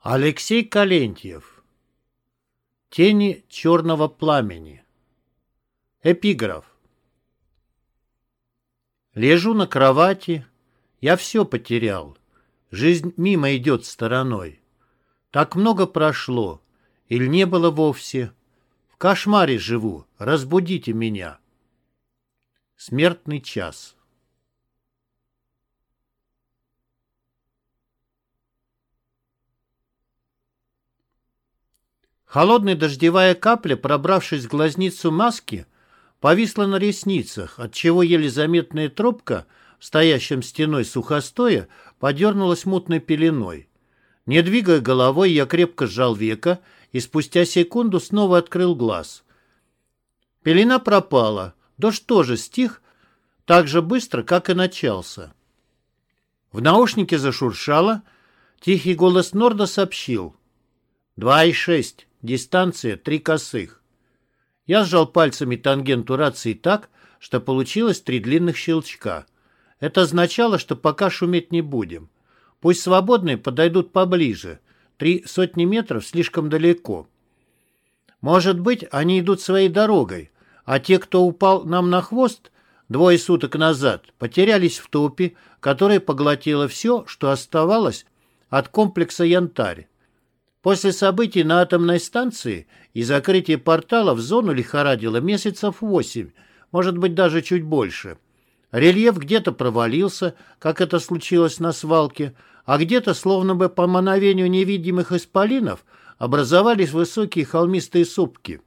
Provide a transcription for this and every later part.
Алексей Калентьев. Тени черного пламени. Эпиграф. Лежу на кровати, я все потерял. Жизнь мимо идет стороной. Так много прошло, или не было вовсе. В кошмаре живу, разбудите меня. Смертный час. Холодная дождевая капля, пробравшись в глазницу маски, повисла на ресницах, отчего еле заметная трубка в стоящем стеной сухостоя подернулась мутной пеленой. Не двигая головой, я крепко сжал века и спустя секунду снова открыл глаз. Пелена пропала, дождь тоже стих так же быстро, как и начался. В наушнике зашуршало, тихий голос Норда сообщил. «Два и шесть». Дистанция три косых. Я сжал пальцами тангенту рации так, что получилось три длинных щелчка. Это означало, что пока шуметь не будем. Пусть свободные подойдут поближе. Три сотни метров слишком далеко. Может быть, они идут своей дорогой, а те, кто упал нам на хвост двое суток назад, потерялись в топе, которая поглотила все, что оставалось от комплекса «Янтарь». После событий на атомной станции и закрытия портала в зону лихорадило месяцев восемь, может быть, даже чуть больше. Рельеф где-то провалился, как это случилось на свалке, а где-то, словно бы по мановению невидимых исполинов, образовались высокие холмистые сопки.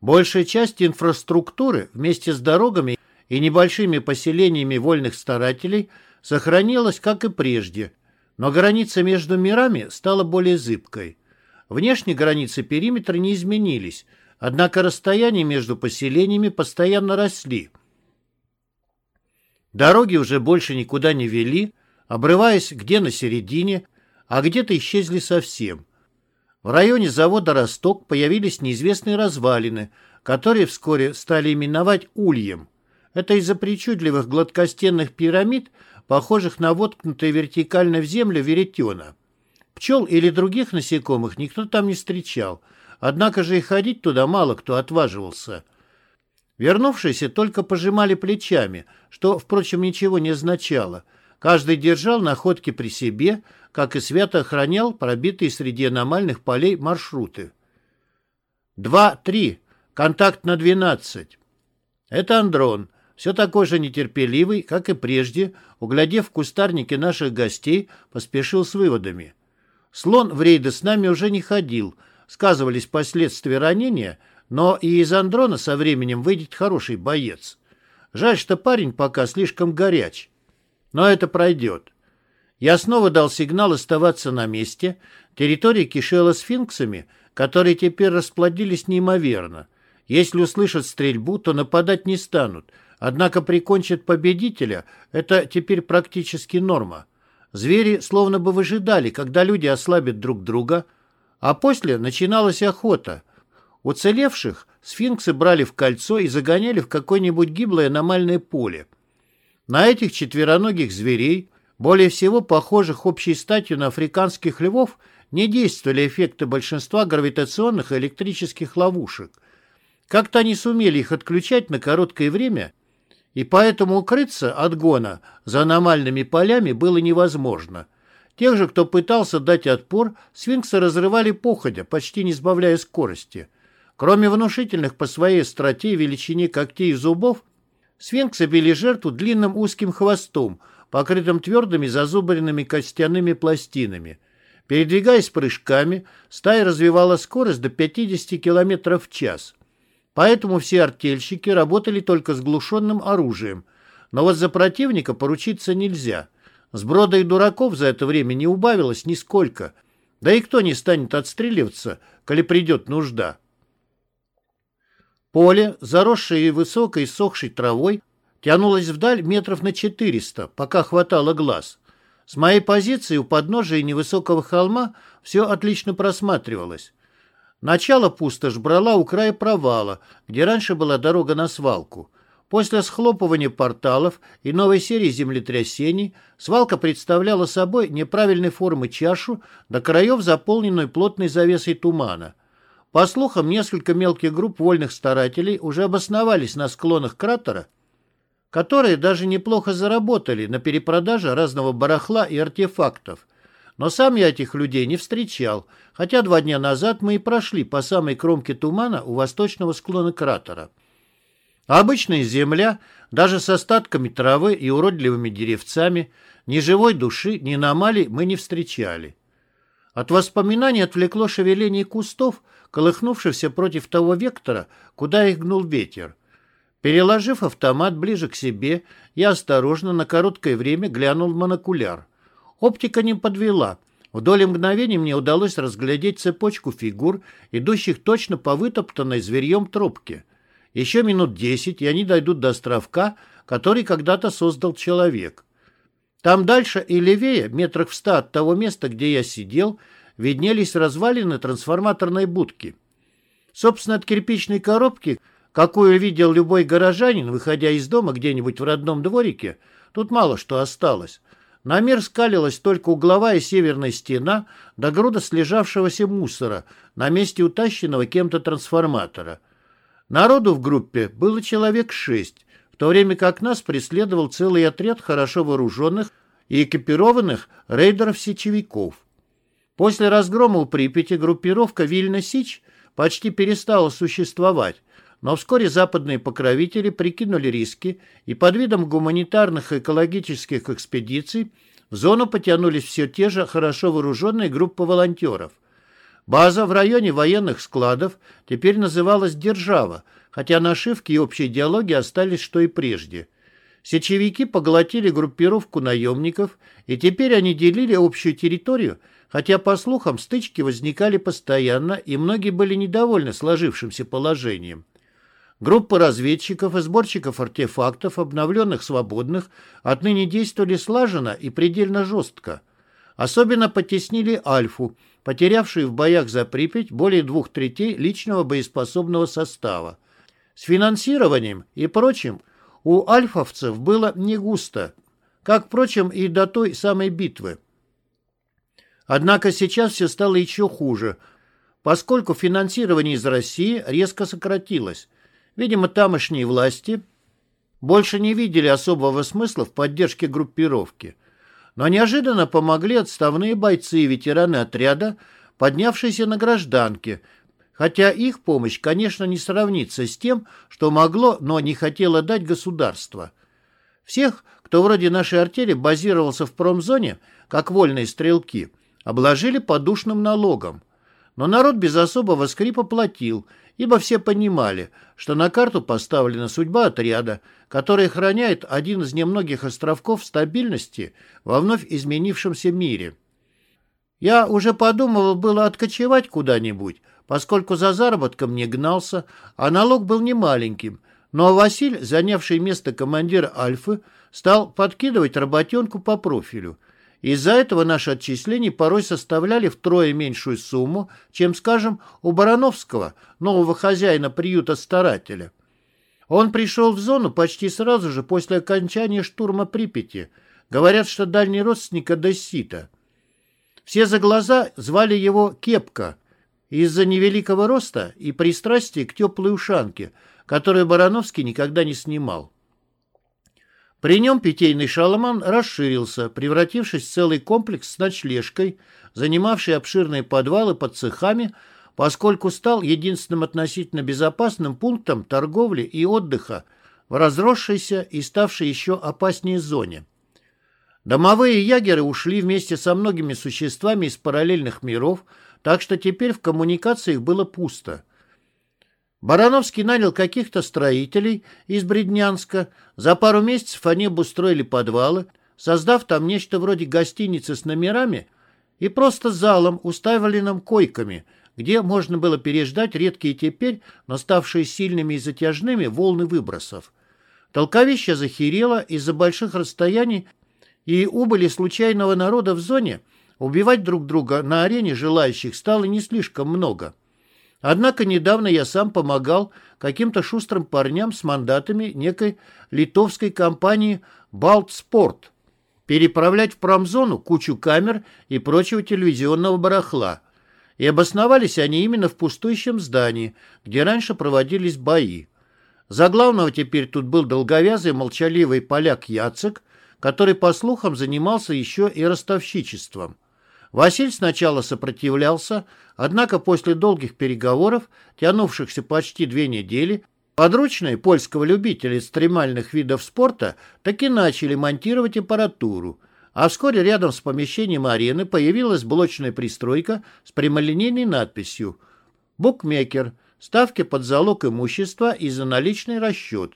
Большая часть инфраструктуры вместе с дорогами и небольшими поселениями вольных старателей сохранилась, как и прежде – но граница между мирами стала более зыбкой. Внешние границы периметра не изменились, однако расстояния между поселениями постоянно росли. Дороги уже больше никуда не вели, обрываясь где на середине, а где-то исчезли совсем. В районе завода «Росток» появились неизвестные развалины, которые вскоре стали именовать Ульем. Это из-за причудливых гладкостенных пирамид – похожих на воткнутые вертикально в землю веретена. Пчел или других насекомых никто там не встречал, однако же и ходить туда мало кто отваживался. Вернувшиеся только пожимали плечами, что, впрочем, ничего не означало. Каждый держал находки при себе, как и свято охранял пробитые среди аномальных полей маршруты. «Два-три. Контакт на двенадцать». «Это Андрон все такой же нетерпеливый, как и прежде, углядев в кустарнике наших гостей, поспешил с выводами. Слон в рейды с нами уже не ходил, сказывались последствия ранения, но и из Андрона со временем выйдет хороший боец. Жаль, что парень пока слишком горяч. Но это пройдет. Я снова дал сигнал оставаться на месте. Территория кишела сфинксами, которые теперь расплодились неимоверно. Если услышат стрельбу, то нападать не станут, Однако прикончит победителя – это теперь практически норма. Звери словно бы выжидали, когда люди ослабят друг друга, а после начиналась охота. Уцелевших сфинксы брали в кольцо и загоняли в какое-нибудь гиблое аномальное поле. На этих четвероногих зверей, более всего похожих общей статью на африканских львов, не действовали эффекты большинства гравитационных и электрических ловушек. Как-то они сумели их отключать на короткое время – и поэтому укрыться от гона за аномальными полями было невозможно. Тех же, кто пытался дать отпор, свинксы разрывали походя, почти не сбавляя скорости. Кроме внушительных по своей остроте и величине когтей и зубов, свинксы били жертву длинным узким хвостом, покрытым твердыми зазубренными костяными пластинами. Передвигаясь прыжками, стая развивала скорость до 50 км в час – Поэтому все артельщики работали только с глушенным оружием. Но вот за противника поручиться нельзя. Сброда и дураков за это время не убавилось нисколько. Да и кто не станет отстреливаться, коли придет нужда. Поле, заросшее высокой сохшей травой, тянулось вдаль метров на 400, пока хватало глаз. С моей позиции у подножия невысокого холма все отлично просматривалось. Начало пустошь брала у края провала, где раньше была дорога на свалку. После схлопывания порталов и новой серии землетрясений свалка представляла собой неправильной формы чашу, до краев заполненную плотной завесой тумана. По слухам, несколько мелких групп вольных старателей уже обосновались на склонах кратера, которые даже неплохо заработали на перепродаже разного барахла и артефактов. Но сам я этих людей не встречал, хотя два дня назад мы и прошли по самой кромке тумана у восточного склона кратера. Обычная земля, даже с остатками травы и уродливыми деревцами, ни живой души, ни аномалий мы не встречали. От воспоминаний отвлекло шевеление кустов, колыхнувшихся против того вектора, куда их гнул ветер. Переложив автомат ближе к себе, я осторожно на короткое время глянул в монокуляр. Оптика не подвела. В доли мгновений мне удалось разглядеть цепочку фигур, идущих точно по вытоптанной зверьем тропке. Еще минут десять, и они дойдут до островка, который когда-то создал человек. Там дальше и левее, метрах в ста от того места, где я сидел, виднелись развалины трансформаторной будки. Собственно, от кирпичной коробки, какую видел любой горожанин, выходя из дома где-нибудь в родном дворике, тут мало что осталось. На мир скалилась только угловая северная стена до груда слежавшегося мусора на месте утащенного кем-то трансформатора. Народу в группе было человек шесть, в то время как нас преследовал целый отряд хорошо вооруженных и экипированных рейдеров-сечевиков. После разгрома у Припяти группировка Вильна-Сич почти перестала существовать, но вскоре западные покровители прикинули риски, и под видом гуманитарных и экологических экспедиций в зону потянулись все те же хорошо вооруженные группы волонтеров. База в районе военных складов теперь называлась «Держава», хотя нашивки и общие диалоги остались, что и прежде. Сечевики поглотили группировку наемников, и теперь они делили общую территорию, хотя, по слухам, стычки возникали постоянно, и многие были недовольны сложившимся положением. Группы разведчиков и сборщиков артефактов, обновленных свободных, отныне действовали слаженно и предельно жестко. Особенно потеснили Альфу, потерявшую в боях за Припять более двух третей личного боеспособного состава. С финансированием и прочим у альфовцев было не густо, как, впрочем, и до той самой битвы. Однако сейчас все стало еще хуже, поскольку финансирование из России резко сократилось. Видимо, тамошние власти больше не видели особого смысла в поддержке группировки. Но неожиданно помогли отставные бойцы и ветераны отряда, поднявшиеся на гражданке, хотя их помощь, конечно, не сравнится с тем, что могло, но не хотело дать государство. Всех, кто вроде нашей артели базировался в промзоне, как вольные стрелки, обложили подушным налогом. Но народ без особого скрипа платил, ибо все понимали, что на карту поставлена судьба отряда, который охраняет один из немногих островков стабильности во вновь изменившемся мире. Я уже подумывал было откочевать куда-нибудь, поскольку за заработком не гнался, а налог был немаленьким, но Василь, занявший место командира Альфы, стал подкидывать работенку по профилю. Из-за этого наши отчисления порой составляли втрое меньшую сумму, чем, скажем, у Барановского, нового хозяина приюта-старателя. Он пришел в зону почти сразу же после окончания штурма Припяти. Говорят, что дальний родственник Одессита. Все за глаза звали его Кепка – из-за невеликого роста и пристрастия к теплой ушанке, которую Барановский никогда не снимал. При нем питейный шаломан расширился, превратившись в целый комплекс с ночлежкой, занимавший обширные подвалы под цехами, поскольку стал единственным относительно безопасным пунктом торговли и отдыха в разросшейся и ставшей еще опаснее зоне. Домовые ягеры ушли вместе со многими существами из параллельных миров, так что теперь в коммуникациях было пусто. Барановский нанял каких-то строителей из Бреднянска. За пару месяцев они обустроили подвалы, создав там нечто вроде гостиницы с номерами и просто залом, уставленным койками, где можно было переждать редкие теперь, но ставшие сильными и затяжными, волны выбросов. Толковище захерело из-за больших расстояний и убыли случайного народа в зоне – Убивать друг друга на арене желающих стало не слишком много. Однако недавно я сам помогал каким-то шустрым парням с мандатами некой литовской компании «Балтспорт» переправлять в промзону кучу камер и прочего телевизионного барахла. И обосновались они именно в пустующем здании, где раньше проводились бои. За главного теперь тут был долговязый молчаливый поляк Яцек, который, по слухам, занимался еще и ростовщичеством. Василь сначала сопротивлялся, однако после долгих переговоров, тянувшихся почти две недели, подручные польского любителя экстремальных видов спорта таки начали монтировать аппаратуру, а вскоре рядом с помещением арены появилась блочная пристройка с прямолинейной надписью «Букмекер. Ставки под залог имущества и за наличный расчет».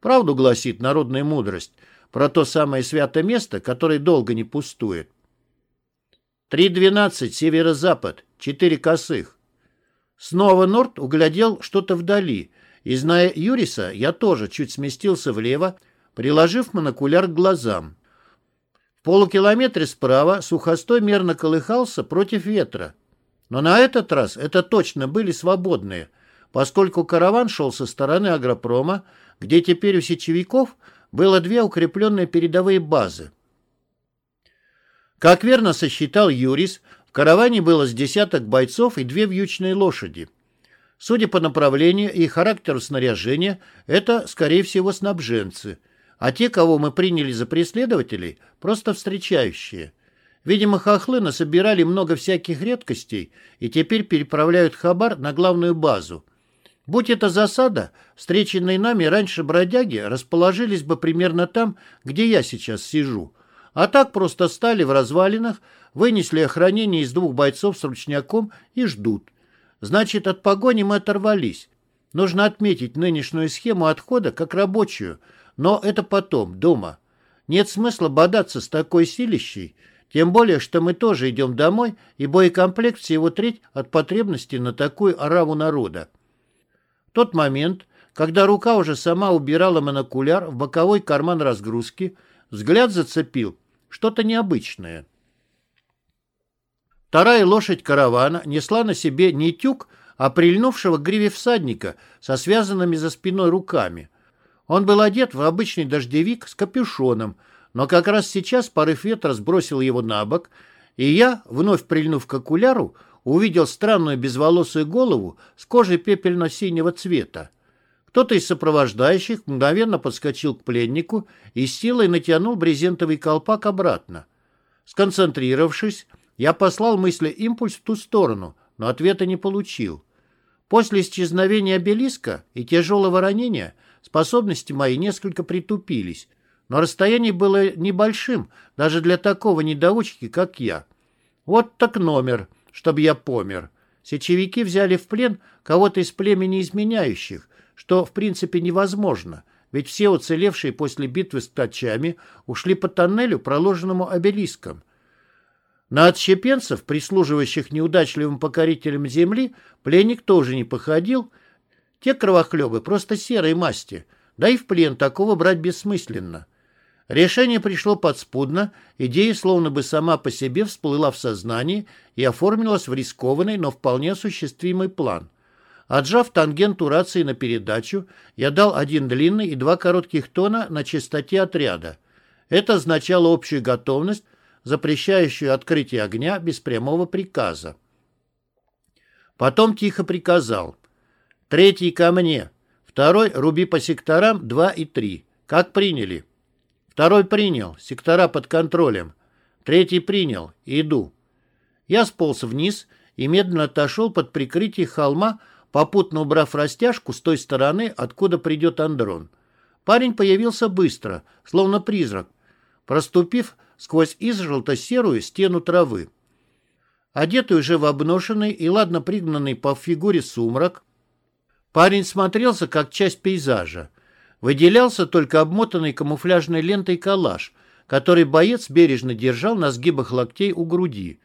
Правду гласит народная мудрость про то самое святое место, которое долго не пустует. 3.12, северо-запад, четыре косых. Снова Норт углядел что-то вдали, и, зная Юриса, я тоже чуть сместился влево, приложив монокуляр к глазам. В полукилометре справа сухостой мерно колыхался против ветра. Но на этот раз это точно были свободные, поскольку караван шел со стороны агропрома, где теперь у сечевиков было две укрепленные передовые базы. Как верно сосчитал Юрис, в караване было с десяток бойцов и две вьючные лошади. Судя по направлению и характеру снаряжения, это, скорее всего, снабженцы, а те, кого мы приняли за преследователей, просто встречающие. Видимо, хохлы насобирали много всяких редкостей и теперь переправляют хабар на главную базу. Будь это засада, встреченные нами раньше бродяги расположились бы примерно там, где я сейчас сижу – а так просто стали в развалинах, вынесли охранение из двух бойцов с ручняком и ждут. Значит, от погони мы оторвались. Нужно отметить нынешнюю схему отхода как рабочую, но это потом, дома. Нет смысла бодаться с такой силищей, тем более, что мы тоже идем домой, и боекомплект всего треть от потребности на такую ораву народа. В тот момент, когда рука уже сама убирала монокуляр в боковой карман разгрузки, взгляд зацепил что-то необычное. Вторая лошадь каравана несла на себе не тюк, а прильнувшего к гриве всадника со связанными за спиной руками. Он был одет в обычный дождевик с капюшоном, но как раз сейчас порыв ветра сбросил его на бок, и я, вновь прильнув к окуляру, увидел странную безволосую голову с кожей пепельно-синего цвета. Кто-то из сопровождающих мгновенно подскочил к пленнику и силой натянул брезентовый колпак обратно. Сконцентрировавшись, я послал мысли импульс в ту сторону, но ответа не получил. После исчезновения обелиска и тяжелого ранения способности мои несколько притупились, но расстояние было небольшим даже для такого недоучки, как я. Вот так номер, чтобы я помер. Сечевики взяли в плен кого-то из племени изменяющих, что в принципе невозможно, ведь все уцелевшие после битвы с тачами ушли по тоннелю, проложенному обелиском. На отщепенцев, прислуживающих неудачливым покорителям земли, пленник тоже не походил. Те кровохлебы просто серой масти, да и в плен такого брать бессмысленно. Решение пришло подспудно, идея словно бы сама по себе всплыла в сознании и оформилась в рискованный, но вполне осуществимый план – Отжав тангенту рации на передачу, я дал один длинный и два коротких тона на частоте отряда. Это означало общую готовность, запрещающую открытие огня без прямого приказа. Потом тихо приказал. Третий ко мне. Второй руби по секторам 2 и 3. Как приняли? Второй принял. Сектора под контролем. Третий принял. Иду. Я сполз вниз и медленно отошел под прикрытие холма, попутно убрав растяжку с той стороны, откуда придет Андрон. Парень появился быстро, словно призрак, проступив сквозь изжелто-серую стену травы. Одетый уже в обношенный и ладно пригнанный по фигуре сумрак, парень смотрелся как часть пейзажа. Выделялся только обмотанный камуфляжной лентой калаш, который боец бережно держал на сгибах локтей у груди.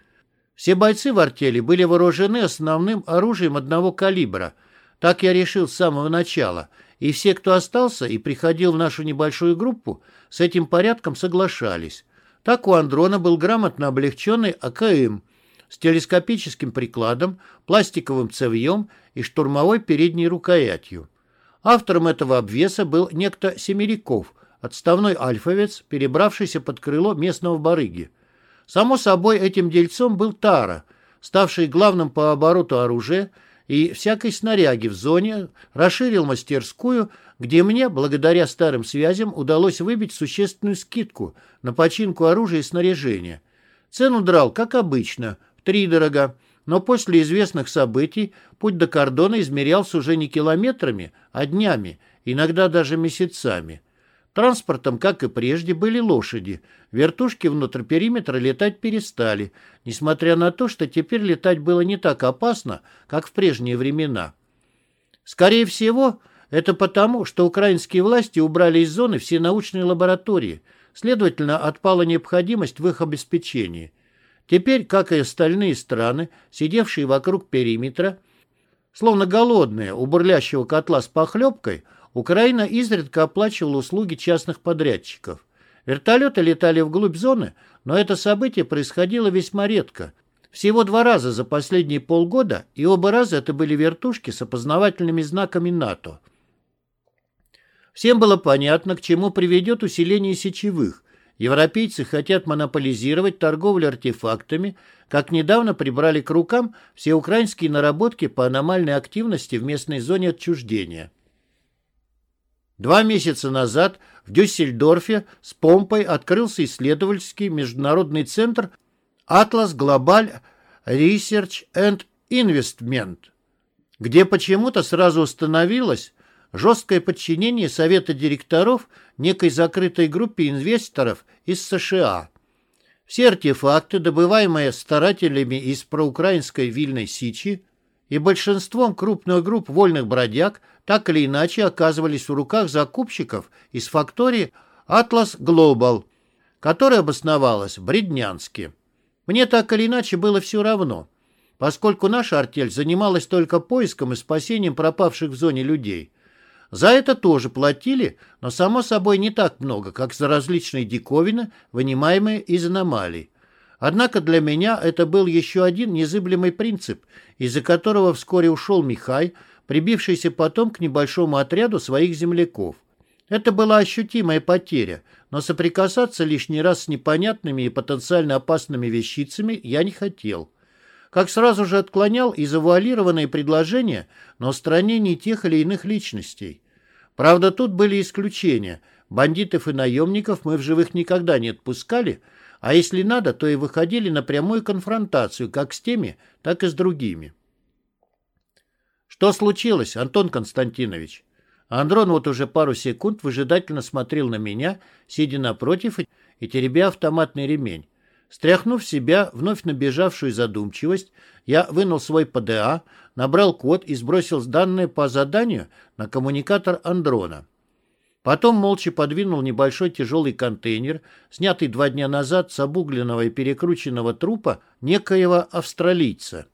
Все бойцы в артели были вооружены основным оружием одного калибра. Так я решил с самого начала. И все, кто остался и приходил в нашу небольшую группу, с этим порядком соглашались. Так у Андрона был грамотно облегченный АКМ с телескопическим прикладом, пластиковым цевьем и штурмовой передней рукоятью. Автором этого обвеса был некто Семеряков, отставной альфовец, перебравшийся под крыло местного барыги. Само собой, этим дельцом был Тара, ставший главным по обороту оружия и всякой снаряги в зоне, расширил мастерскую, где мне, благодаря старым связям, удалось выбить существенную скидку на починку оружия и снаряжения. Цену драл, как обычно, втридорога, но после известных событий путь до кордона измерялся уже не километрами, а днями, иногда даже месяцами. Транспортом, как и прежде, были лошади. Вертушки внутрь периметра летать перестали, несмотря на то, что теперь летать было не так опасно, как в прежние времена. Скорее всего, это потому, что украинские власти убрали из зоны все научные лаборатории, следовательно, отпала необходимость в их обеспечении. Теперь, как и остальные страны, сидевшие вокруг периметра, словно голодные у бурлящего котла с похлебкой, Украина изредка оплачивала услуги частных подрядчиков. Вертолеты летали вглубь зоны, но это событие происходило весьма редко. Всего два раза за последние полгода, и оба раза это были вертушки с опознавательными знаками НАТО. Всем было понятно, к чему приведет усиление сечевых. Европейцы хотят монополизировать торговлю артефактами, как недавно прибрали к рукам все украинские наработки по аномальной активности в местной зоне отчуждения. Два месяца назад в Дюссельдорфе с помпой открылся исследовательский международный центр «Атлас Глобаль Research and Investment», где почему-то сразу установилось жесткое подчинение Совета директоров некой закрытой группе инвесторов из США. Все артефакты, добываемые старателями из проукраинской Вильной Сичи и большинством крупных групп вольных бродяг, так или иначе оказывались в руках закупщиков из фактории «Атлас Глобал», которая обосновалась в Бреднянске. Мне так или иначе было все равно, поскольку наша артель занималась только поиском и спасением пропавших в зоне людей. За это тоже платили, но, само собой, не так много, как за различные диковины, вынимаемые из аномалий. Однако для меня это был еще один незыблемый принцип, из-за которого вскоре ушел Михай, прибившийся потом к небольшому отряду своих земляков. Это была ощутимая потеря, но соприкасаться лишний раз с непонятными и потенциально опасными вещицами я не хотел. Как сразу же отклонял и завуалированные предложения на устранение тех или иных личностей. Правда, тут были исключения. Бандитов и наемников мы в живых никогда не отпускали, а если надо, то и выходили на прямую конфронтацию как с теми, так и с другими. «Что случилось, Антон Константинович?» Андрон вот уже пару секунд выжидательно смотрел на меня, сидя напротив и теребя автоматный ремень. Стряхнув себя вновь набежавшую задумчивость, я вынул свой ПДА, набрал код и сбросил данные по заданию на коммуникатор Андрона. Потом молча подвинул небольшой тяжелый контейнер, снятый два дня назад с обугленного и перекрученного трупа некоего австралийца.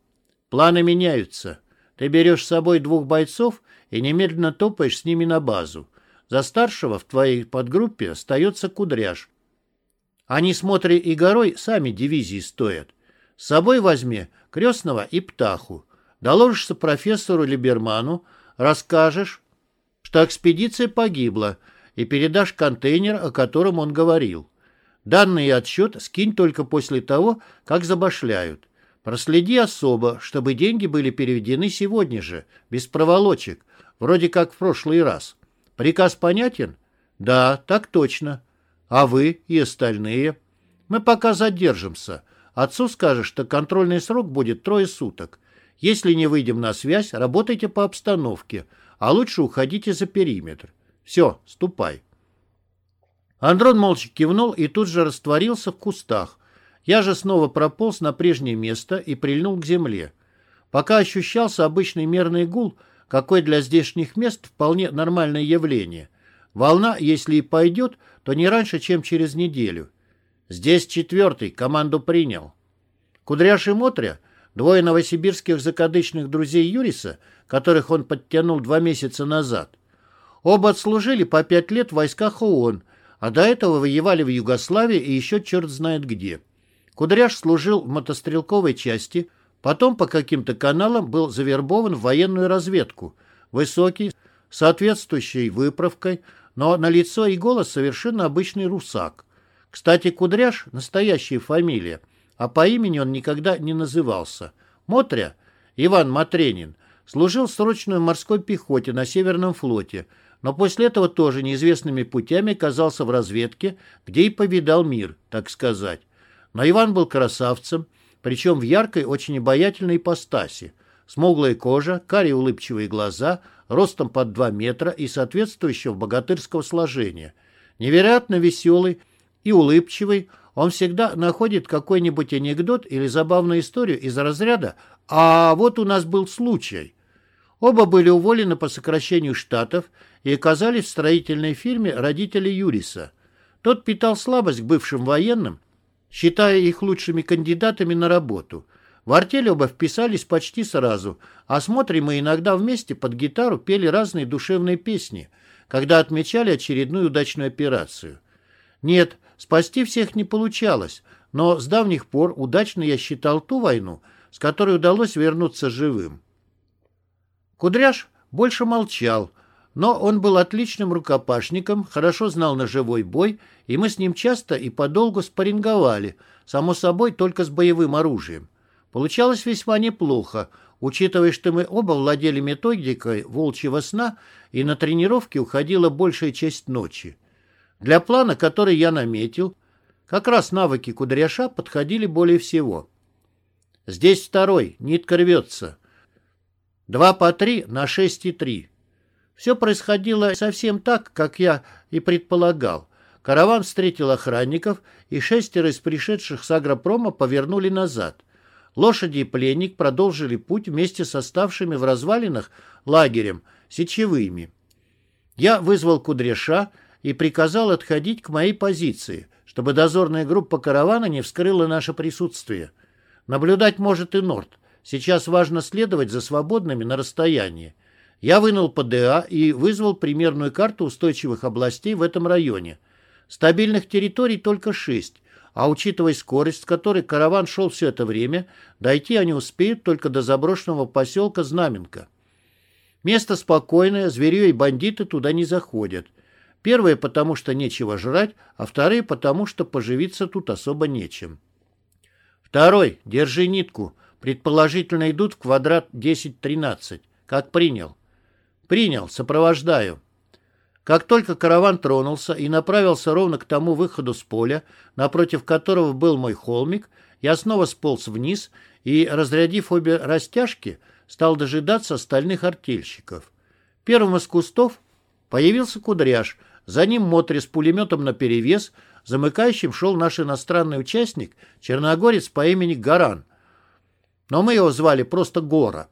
Планы меняются. Ты берешь с собой двух бойцов и немедленно топаешь с ними на базу. За старшего в твоей подгруппе остается кудряш. Они с и Горой сами дивизии стоят. С собой возьми крестного и птаху. Доложишься профессору Либерману, расскажешь, что экспедиция погибла, и передашь контейнер, о котором он говорил. Данный отчет скинь только после того, как забашляют. Проследи особо, чтобы деньги были переведены сегодня же, без проволочек, вроде как в прошлый раз. Приказ понятен? Да, так точно. А вы и остальные? Мы пока задержимся. Отцу скажешь, что контрольный срок будет трое суток. Если не выйдем на связь, работайте по обстановке, а лучше уходите за периметр. Все, ступай. Андрон молча кивнул и тут же растворился в кустах. Я же снова прополз на прежнее место и прильнул к земле. Пока ощущался обычный мерный гул, какой для здешних мест вполне нормальное явление – Волна, если и пойдет, то не раньше, чем через неделю. Здесь четвертый, команду принял. Кудряш и Мотря, двое новосибирских закадычных друзей Юриса, которых он подтянул два месяца назад. Оба отслужили по пять лет в войсках ООН, а до этого воевали в Югославии и еще черт знает где. Кудряш служил в мотострелковой части, потом по каким-то каналам был завербован в военную разведку. Высокий, соответствующей выправкой, но на лицо и голос совершенно обычный русак. Кстати, Кудряш – настоящая фамилия, а по имени он никогда не назывался. Мотря, Иван Матренин, служил в срочной морской пехоте на Северном флоте, но после этого тоже неизвестными путями оказался в разведке, где и повидал мир, так сказать. Но Иван был красавцем, причем в яркой, очень обаятельной ипостаси. Смуглая кожа, карие улыбчивые глаза, ростом под 2 метра и соответствующего богатырского сложения. Невероятно веселый и улыбчивый, он всегда находит какой-нибудь анекдот или забавную историю из разряда «А вот у нас был случай». Оба были уволены по сокращению штатов и оказались в строительной фирме родителей Юриса. Тот питал слабость к бывшим военным, считая их лучшими кандидатами на работу. В артель оба вписались почти сразу, а смотрим мы иногда вместе под гитару пели разные душевные песни, когда отмечали очередную удачную операцию. Нет, спасти всех не получалось, но с давних пор удачно я считал ту войну, с которой удалось вернуться живым. Кудряш больше молчал, но он был отличным рукопашником, хорошо знал ножевой бой, и мы с ним часто и подолгу спарринговали, само собой только с боевым оружием. Получалось весьма неплохо, учитывая, что мы оба владели методикой волчьего сна, и на тренировке уходила большая часть ночи. Для плана, который я наметил, как раз навыки кудряша подходили более всего. Здесь второй, нитка рвется. Два по три на шесть и три. Все происходило совсем так, как я и предполагал. Караван встретил охранников, и шестеро из пришедших с агропрома повернули назад. Лошади и пленник продолжили путь вместе с оставшими в развалинах лагерем, сечевыми. Я вызвал кудряша и приказал отходить к моей позиции, чтобы дозорная группа каравана не вскрыла наше присутствие. Наблюдать может и Норд. Сейчас важно следовать за свободными на расстоянии. Я вынул ПДА и вызвал примерную карту устойчивых областей в этом районе. Стабильных территорий только шесть, а учитывая скорость, с которой караван шел все это время, дойти они успеют только до заброшенного поселка Знаменка. Место спокойное, зверье и бандиты туда не заходят. Первые потому, что нечего жрать, а вторые потому, что поживиться тут особо нечем. Второй, держи нитку, Предположительно идут в квадрат 10-13. Как принял? Принял, сопровождаю. Как только караван тронулся и направился ровно к тому выходу с поля, напротив которого был мой холмик, я снова сполз вниз и, разрядив обе растяжки, стал дожидаться остальных артельщиков. Первым из кустов появился кудряш, за ним Мотри с пулеметом наперевес, замыкающим шел наш иностранный участник, черногорец по имени Гаран, но мы его звали просто Гора.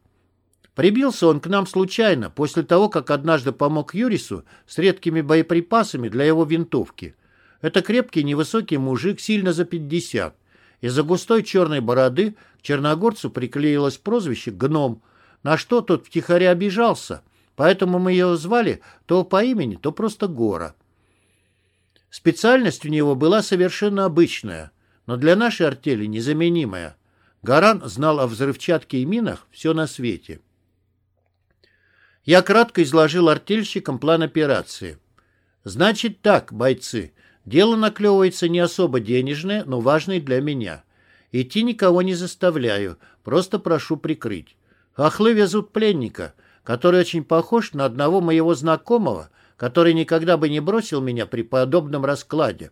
Прибился он к нам случайно, после того, как однажды помог Юрису с редкими боеприпасами для его винтовки. Это крепкий невысокий мужик, сильно за пятьдесят. Из-за густой черной бороды к черногорцу приклеилось прозвище «Гном», на что тот втихаря обижался, поэтому мы его звали то по имени, то просто Гора. Специальность у него была совершенно обычная, но для нашей артели незаменимая – Гаран знал о взрывчатке и минах все на свете. Я кратко изложил артельщикам план операции. Значит так, бойцы, дело наклевывается не особо денежное, но важное для меня. Идти никого не заставляю, просто прошу прикрыть. Хохлы везут пленника, который очень похож на одного моего знакомого, который никогда бы не бросил меня при подобном раскладе.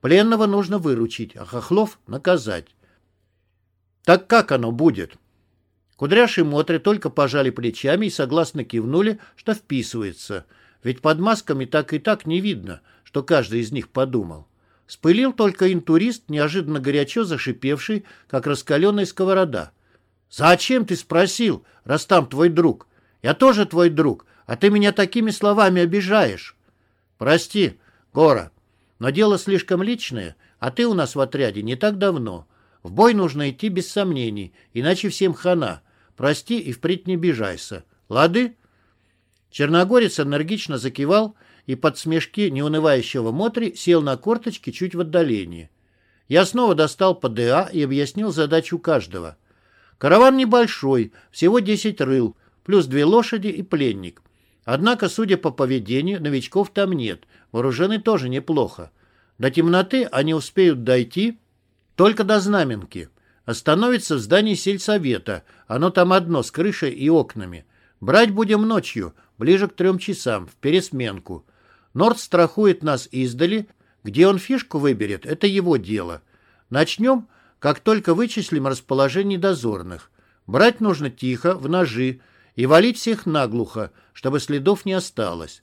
Пленного нужно выручить, а хохлов наказать. Так как оно будет? Кудряш и Мотри только пожали плечами и согласно кивнули, что вписывается. Ведь под масками так и так не видно, что каждый из них подумал. Спылил только интурист, неожиданно горячо зашипевший, как раскаленная сковорода. «Зачем ты спросил, раз там твой друг? Я тоже твой друг, а ты меня такими словами обижаешь». «Прости, Гора, но дело слишком личное, а ты у нас в отряде не так давно. В бой нужно идти без сомнений, иначе всем хана. Прости и впредь не бежайся. Лады?» Черногорец энергично закивал и под смешки неунывающего Мотри сел на корточки чуть в отдалении. Я снова достал ПДА и объяснил задачу каждого. Караван небольшой, всего 10 рыл, плюс две лошади и пленник. Однако, судя по поведению, новичков там нет, вооружены тоже неплохо. До темноты они успеют дойти только до знаменки. Остановится в здании сельсовета, оно там одно, с крышей и окнами. Брать будем ночью, ближе к трем часам, в пересменку. Норд страхует нас издали, где он фишку выберет, это его дело. Начнем, как только вычислим расположение дозорных. Брать нужно тихо, в ножи, и валить всех наглухо, чтобы следов не осталось.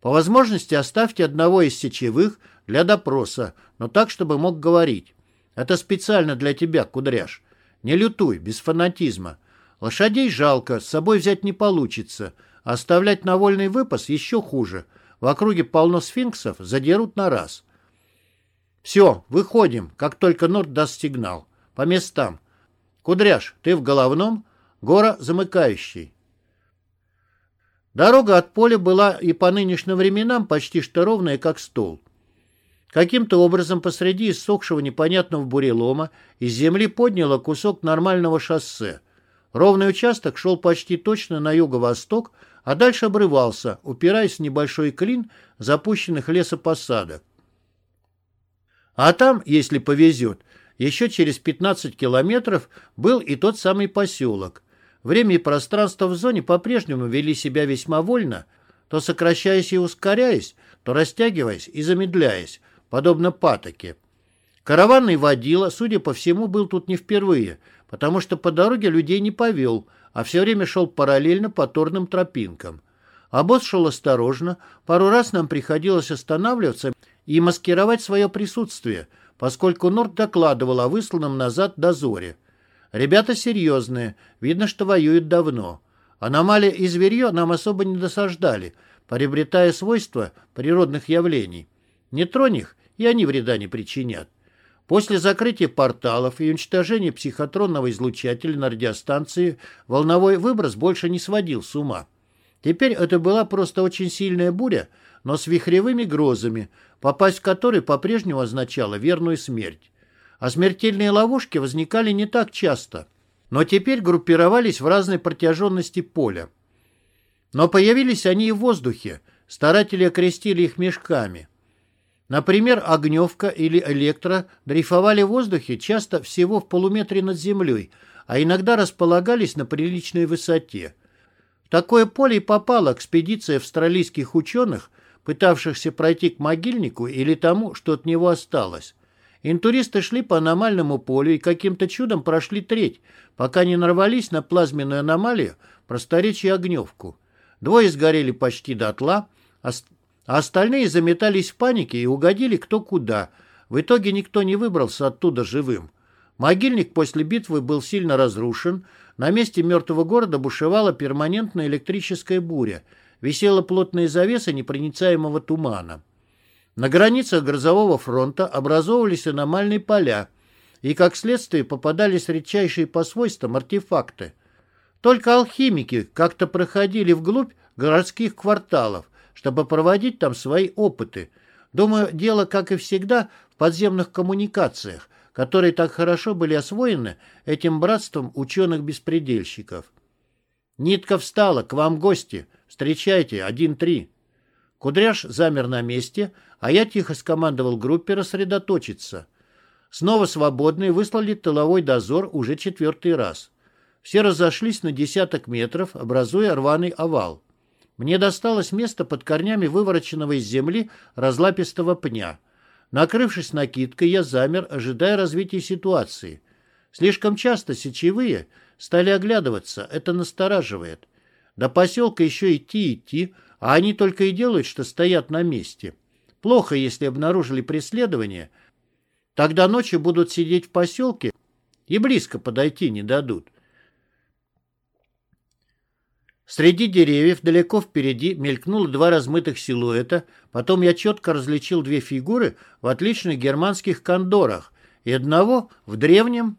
По возможности оставьте одного из сечевых для допроса, но так, чтобы мог говорить. Это специально для тебя, кудряш. Не лютуй, без фанатизма. Лошадей жалко, с собой взять не получится. Оставлять на вольный выпас еще хуже. В округе полно сфинксов, задерут на раз. Все, выходим, как только Норд даст сигнал. По местам. Кудряш, ты в головном, гора замыкающий. Дорога от поля была и по нынешним временам почти что ровная, как стол. Каким-то образом посреди иссохшего непонятного бурелома из земли подняло кусок нормального шоссе. Ровный участок шел почти точно на юго-восток, а дальше обрывался, упираясь в небольшой клин запущенных лесопосадок. А там, если повезет, еще через 15 километров был и тот самый поселок. Время и пространство в зоне по-прежнему вели себя весьма вольно, то сокращаясь и ускоряясь, то растягиваясь и замедляясь, подобно патоке. Караванный водила, судя по всему, был тут не впервые, потому что по дороге людей не повел, а все время шел параллельно по торным тропинкам. Босс шел осторожно, пару раз нам приходилось останавливаться и маскировать свое присутствие, поскольку Норд докладывал о высланном назад дозоре. Ребята серьезные, видно, что воюют давно. Аномалия и зверье нам особо не досаждали, приобретая свойства природных явлений. Не тронь их, и они вреда не причинят. После закрытия порталов и уничтожения психотронного излучателя на радиостанции волновой выброс больше не сводил с ума. Теперь это была просто очень сильная буря, но с вихревыми грозами, попасть в которые по-прежнему означало верную смерть. А смертельные ловушки возникали не так часто, но теперь группировались в разной протяженности поля. Но появились они и в воздухе, старатели окрестили их мешками. Например, огневка или электро дрейфовали в воздухе часто всего в полуметре над землей, а иногда располагались на приличной высоте. В такое поле и попала экспедиция австралийских ученых, пытавшихся пройти к могильнику или тому, что от него осталось. Интуристы шли по аномальному полю и каким-то чудом прошли треть, пока не нарвались на плазменную аномалию, просторечие огневку. Двое сгорели почти дотла, а остальные заметались в панике и угодили кто куда. В итоге никто не выбрался оттуда живым. Могильник после битвы был сильно разрушен, на месте мертвого города бушевала перманентная электрическая буря, висела плотная завеса непроницаемого тумана. На границах грозового фронта образовывались аномальные поля, и, как следствие, попадались редчайшие по свойствам артефакты. Только алхимики как-то проходили вглубь городских кварталов, чтобы проводить там свои опыты. Думаю, дело, как и всегда, в подземных коммуникациях, которые так хорошо были освоены этим братством ученых-беспредельщиков. Нитка встала, к вам гости. Встречайте, один-три. Кудряш замер на месте, а я тихо скомандовал группе рассредоточиться. Снова свободные выслали тыловой дозор уже четвертый раз. Все разошлись на десяток метров, образуя рваный овал. Мне досталось место под корнями вывороченного из земли разлапистого пня. Накрывшись накидкой, я замер, ожидая развития ситуации. Слишком часто сечевые стали оглядываться, это настораживает. До поселка еще идти-идти, а они только и делают, что стоят на месте. Плохо, если обнаружили преследование. Тогда ночью будут сидеть в поселке и близко подойти не дадут. Среди деревьев далеко впереди мелькнуло два размытых силуэта, потом я четко различил две фигуры в отличных германских кондорах и одного в древнем,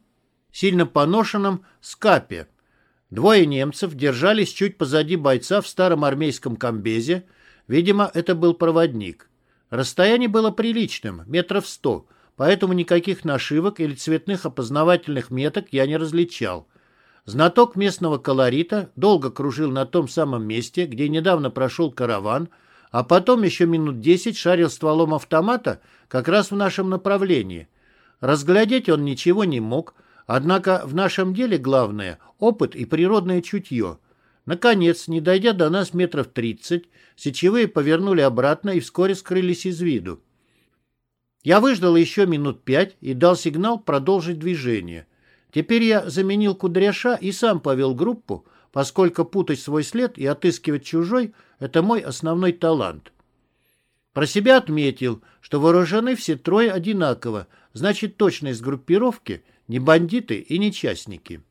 сильно поношенном скапе. Двое немцев держались чуть позади бойца в старом армейском комбезе, видимо, это был проводник. Расстояние было приличным, метров сто, поэтому никаких нашивок или цветных опознавательных меток я не различал. Знаток местного колорита долго кружил на том самом месте, где недавно прошел караван, а потом еще минут десять шарил стволом автомата как раз в нашем направлении. Разглядеть он ничего не мог, однако в нашем деле главное – опыт и природное чутье. Наконец, не дойдя до нас метров тридцать, сечевые повернули обратно и вскоре скрылись из виду. Я выждал еще минут пять и дал сигнал продолжить движение. Теперь я заменил кудряша и сам повел группу, поскольку путать свой след и отыскивать чужой – это мой основной талант. Про себя отметил, что вооружены все трое одинаково, значит, точно из группировки, не бандиты и не частники.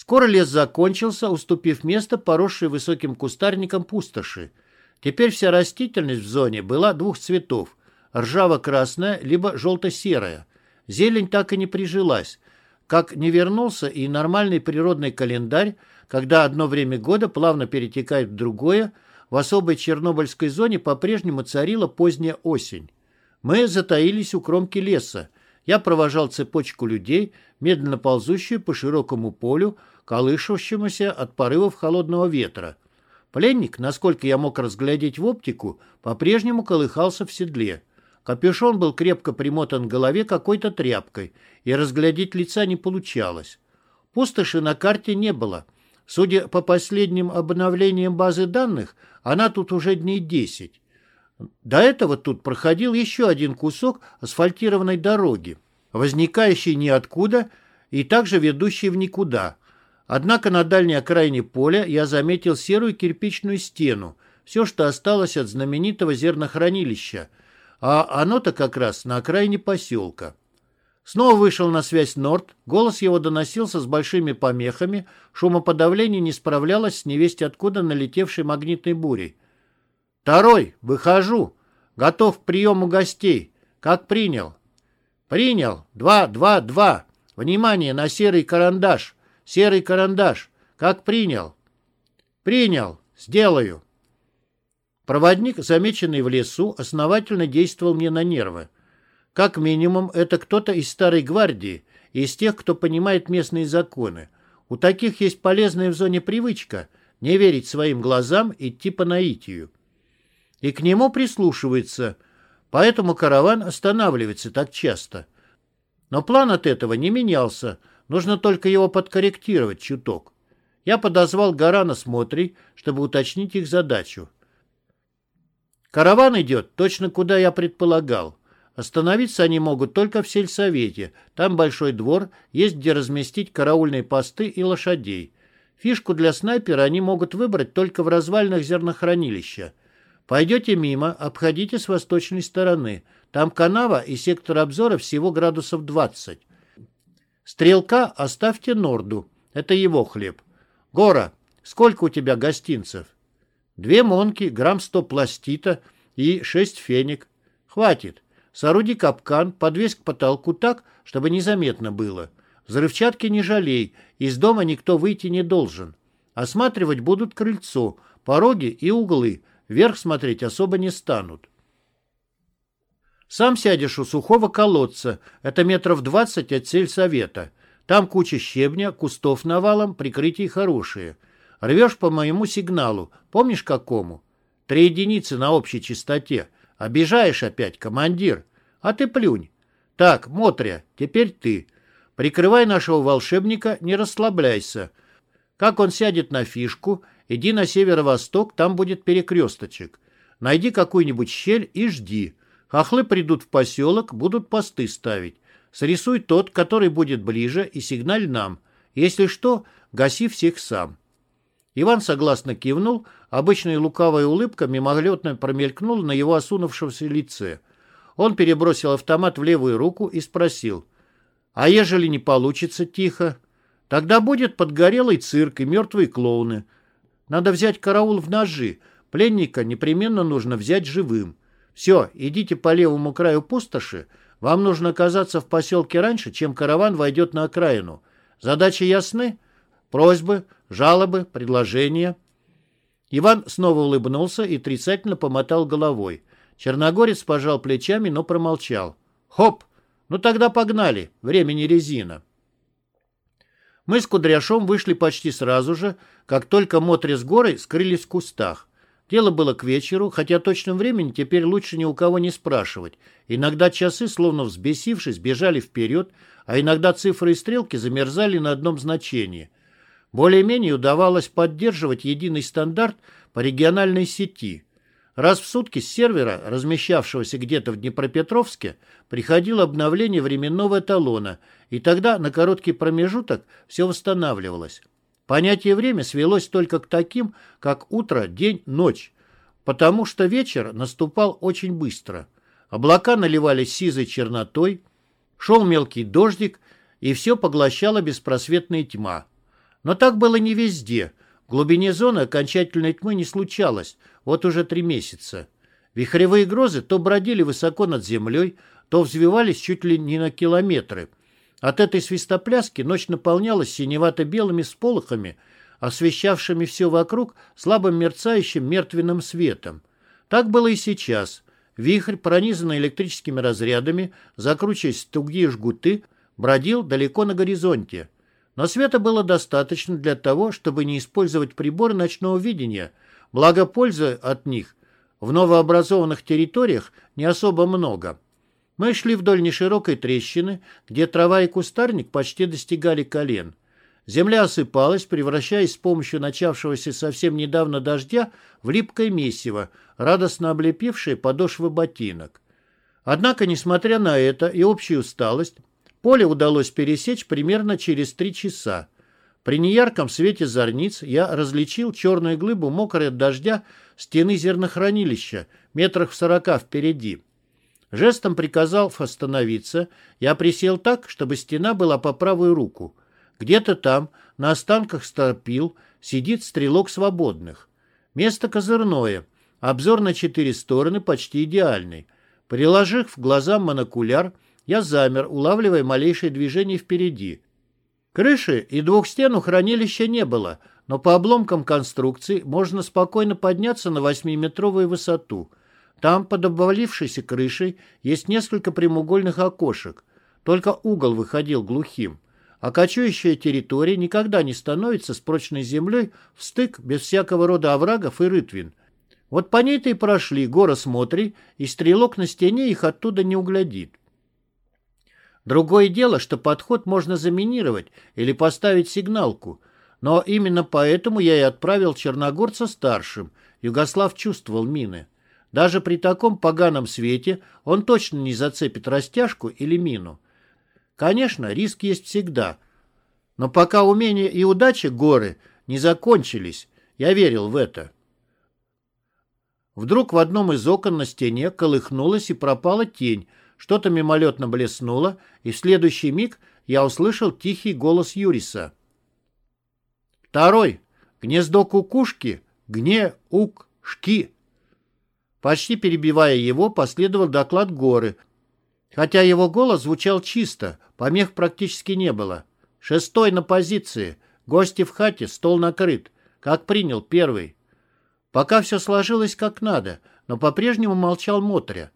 Скоро лес закончился, уступив место поросшей высоким кустарником пустоши. Теперь вся растительность в зоне была двух цветов – ржаво-красная либо желто-серая. Зелень так и не прижилась, как не вернулся и нормальный природный календарь, когда одно время года плавно перетекает в другое, в особой Чернобыльской зоне по-прежнему царила поздняя осень. Мы затаились у кромки леса. Я провожал цепочку людей, медленно ползущую по широкому полю, колышущемуся от порывов холодного ветра. Пленник, насколько я мог разглядеть в оптику, по-прежнему колыхался в седле. Капюшон был крепко примотан к голове какой-то тряпкой, и разглядеть лица не получалось. Пустоши на карте не было. Судя по последним обновлениям базы данных, она тут уже дней десять. До этого тут проходил еще один кусок асфальтированной дороги, возникающий ниоткуда и также ведущий в никуда. Однако на дальней окраине поля я заметил серую кирпичную стену, все, что осталось от знаменитого зернохранилища – а оно-то как раз на окраине поселка. Снова вышел на связь Норд, голос его доносился с большими помехами, шумоподавление не справлялось с невесть откуда налетевшей магнитной бурей. «Второй, выхожу. Готов к приему гостей. Как принял?» «Принял. Два, два, два. Внимание на серый карандаш. Серый карандаш. Как принял?» «Принял. Сделаю». Проводник, замеченный в лесу, основательно действовал мне на нервы. Как минимум, это кто-то из старой гвардии, из тех, кто понимает местные законы. У таких есть полезная в зоне привычка – не верить своим глазам, идти по наитию. И к нему прислушивается, поэтому караван останавливается так часто. Но план от этого не менялся, нужно только его подкорректировать чуток. Я подозвал Гарана Смотри, чтобы уточнить их задачу. Караван идет точно куда я предполагал. Остановиться они могут только в сельсовете. Там большой двор, есть где разместить караульные посты и лошадей. Фишку для снайпера они могут выбрать только в развалинах зернохранилища. Пойдете мимо, обходите с восточной стороны. Там канава и сектор обзора всего градусов 20. Стрелка оставьте Норду. Это его хлеб. Гора, сколько у тебя гостинцев? Две монки, грамм сто пластита и шесть феник. Хватит. Сооруди капкан, подвесь к потолку так, чтобы незаметно было. Взрывчатки не жалей, из дома никто выйти не должен. Осматривать будут крыльцо, пороги и углы, вверх смотреть особо не станут. Сам сядешь у сухого колодца, это метров двадцать от сельсовета. Там куча щебня, кустов навалом, прикрытие хорошее. Рвешь по моему сигналу. Помнишь какому? Три единицы на общей частоте. Обижаешь опять, командир. А ты плюнь. Так, Мотря, теперь ты. Прикрывай нашего волшебника, не расслабляйся. Как он сядет на фишку, иди на северо-восток, там будет перекресточек. Найди какую-нибудь щель и жди. Хохлы придут в поселок, будут посты ставить. Срисуй тот, который будет ближе, и сигналь нам. Если что, гаси всех сам. Иван согласно кивнул, обычная лукавая улыбка мимолетно промелькнула на его осунувшемся лице. Он перебросил автомат в левую руку и спросил, «А ежели не получится тихо? Тогда будет подгорелый цирк и мертвые клоуны. Надо взять караул в ножи, пленника непременно нужно взять живым. Все, идите по левому краю пустоши, вам нужно оказаться в поселке раньше, чем караван войдет на окраину. Задачи ясны? Просьбы?» Жалобы, предложения. Иван снова улыбнулся и отрицательно помотал головой. Черногорец пожал плечами, но промолчал. «Хоп! Ну тогда погнали, времени резина». Мы с Кудряшом вышли почти сразу же, как только Мотри с горой скрылись в кустах. Дело было к вечеру, хотя точным времени теперь лучше ни у кого не спрашивать. Иногда часы, словно взбесившись, бежали вперед, а иногда цифры и стрелки замерзали на одном значении. Более-менее удавалось поддерживать единый стандарт по региональной сети – Раз в сутки с сервера, размещавшегося где-то в Днепропетровске, приходило обновление временного эталона, и тогда на короткий промежуток все восстанавливалось. Понятие «время» свелось только к таким, как утро, день, ночь, потому что вечер наступал очень быстро. Облака наливались сизой чернотой, шел мелкий дождик, и все поглощала беспросветная тьма. Но так было не везде. В глубине зоны окончательной тьмы не случалось – вот уже три месяца. Вихревые грозы то бродили высоко над землей, то взвивались чуть ли не на километры. От этой свистопляски ночь наполнялась синевато-белыми сполохами, освещавшими все вокруг слабым мерцающим мертвенным светом. Так было и сейчас. Вихрь, пронизанный электрическими разрядами, закручиваясь в тугие жгуты, бродил далеко на горизонте. Но света было достаточно для того, чтобы не использовать приборы ночного видения – Благо пользы от них в новообразованных территориях не особо много. Мы шли вдоль неширокой трещины, где трава и кустарник почти достигали колен. Земля осыпалась, превращаясь с помощью начавшегося совсем недавно дождя в липкое месиво, радостно облепившее подошвы ботинок. Однако, несмотря на это и общую усталость, поле удалось пересечь примерно через три часа. При неярком свете зорниц я различил черную глыбу мокрой от дождя стены зернохранилища, метрах в сорока впереди. Жестом приказал остановиться, я присел так, чтобы стена была по правую руку. Где-то там, на останках стропил, сидит стрелок свободных. Место козырное, обзор на четыре стороны почти идеальный. Приложив в глаза монокуляр, я замер, улавливая малейшее движение впереди. Крыши и двух стен у хранилища не было, но по обломкам конструкции можно спокойно подняться на 8-метровую высоту. Там, под обвалившейся крышей, есть несколько прямоугольных окошек. Только угол выходил глухим. А кочующая территория никогда не становится с прочной землей в стык без всякого рода оврагов и рытвин. Вот по ней-то и прошли, гора смотри, и стрелок на стене их оттуда не углядит. Другое дело, что подход можно заминировать или поставить сигналку, но именно поэтому я и отправил Черногорца старшим. Югослав чувствовал мины. Даже при таком поганом свете он точно не зацепит растяжку или мину. Конечно, риск есть всегда. Но пока умение и удача горы не закончились, я верил в это. Вдруг в одном из окон на стене колыхнулась и пропала тень, что-то мимолетно блеснуло, и в следующий миг я услышал тихий голос Юриса. «Второй! Гнездо кукушки! Гне-ук-шки!» Почти перебивая его, последовал доклад горы, хотя его голос звучал чисто, помех практически не было. «Шестой на позиции! Гости в хате, стол накрыт. Как принял первый?» Пока все сложилось как надо, но по-прежнему молчал Мотря.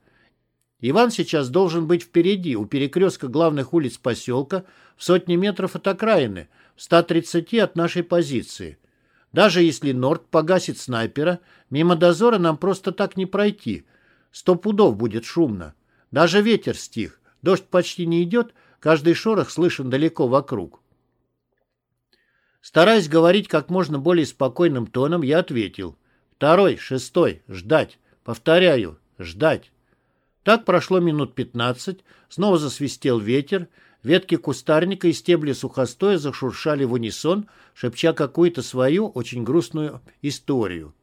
Иван сейчас должен быть впереди, у перекрестка главных улиц поселка, в сотни метров от окраины, в 130 от нашей позиции. Даже если Норд погасит снайпера, мимо дозора нам просто так не пройти. Сто пудов будет шумно. Даже ветер стих, дождь почти не идет, каждый шорох слышен далеко вокруг. Стараясь говорить как можно более спокойным тоном, я ответил. Второй, шестой, ждать. Повторяю, ждать. Так прошло минут пятнадцать, снова засвистел ветер, ветки кустарника и стебли сухостоя зашуршали в унисон, шепча какую-то свою очень грустную историю.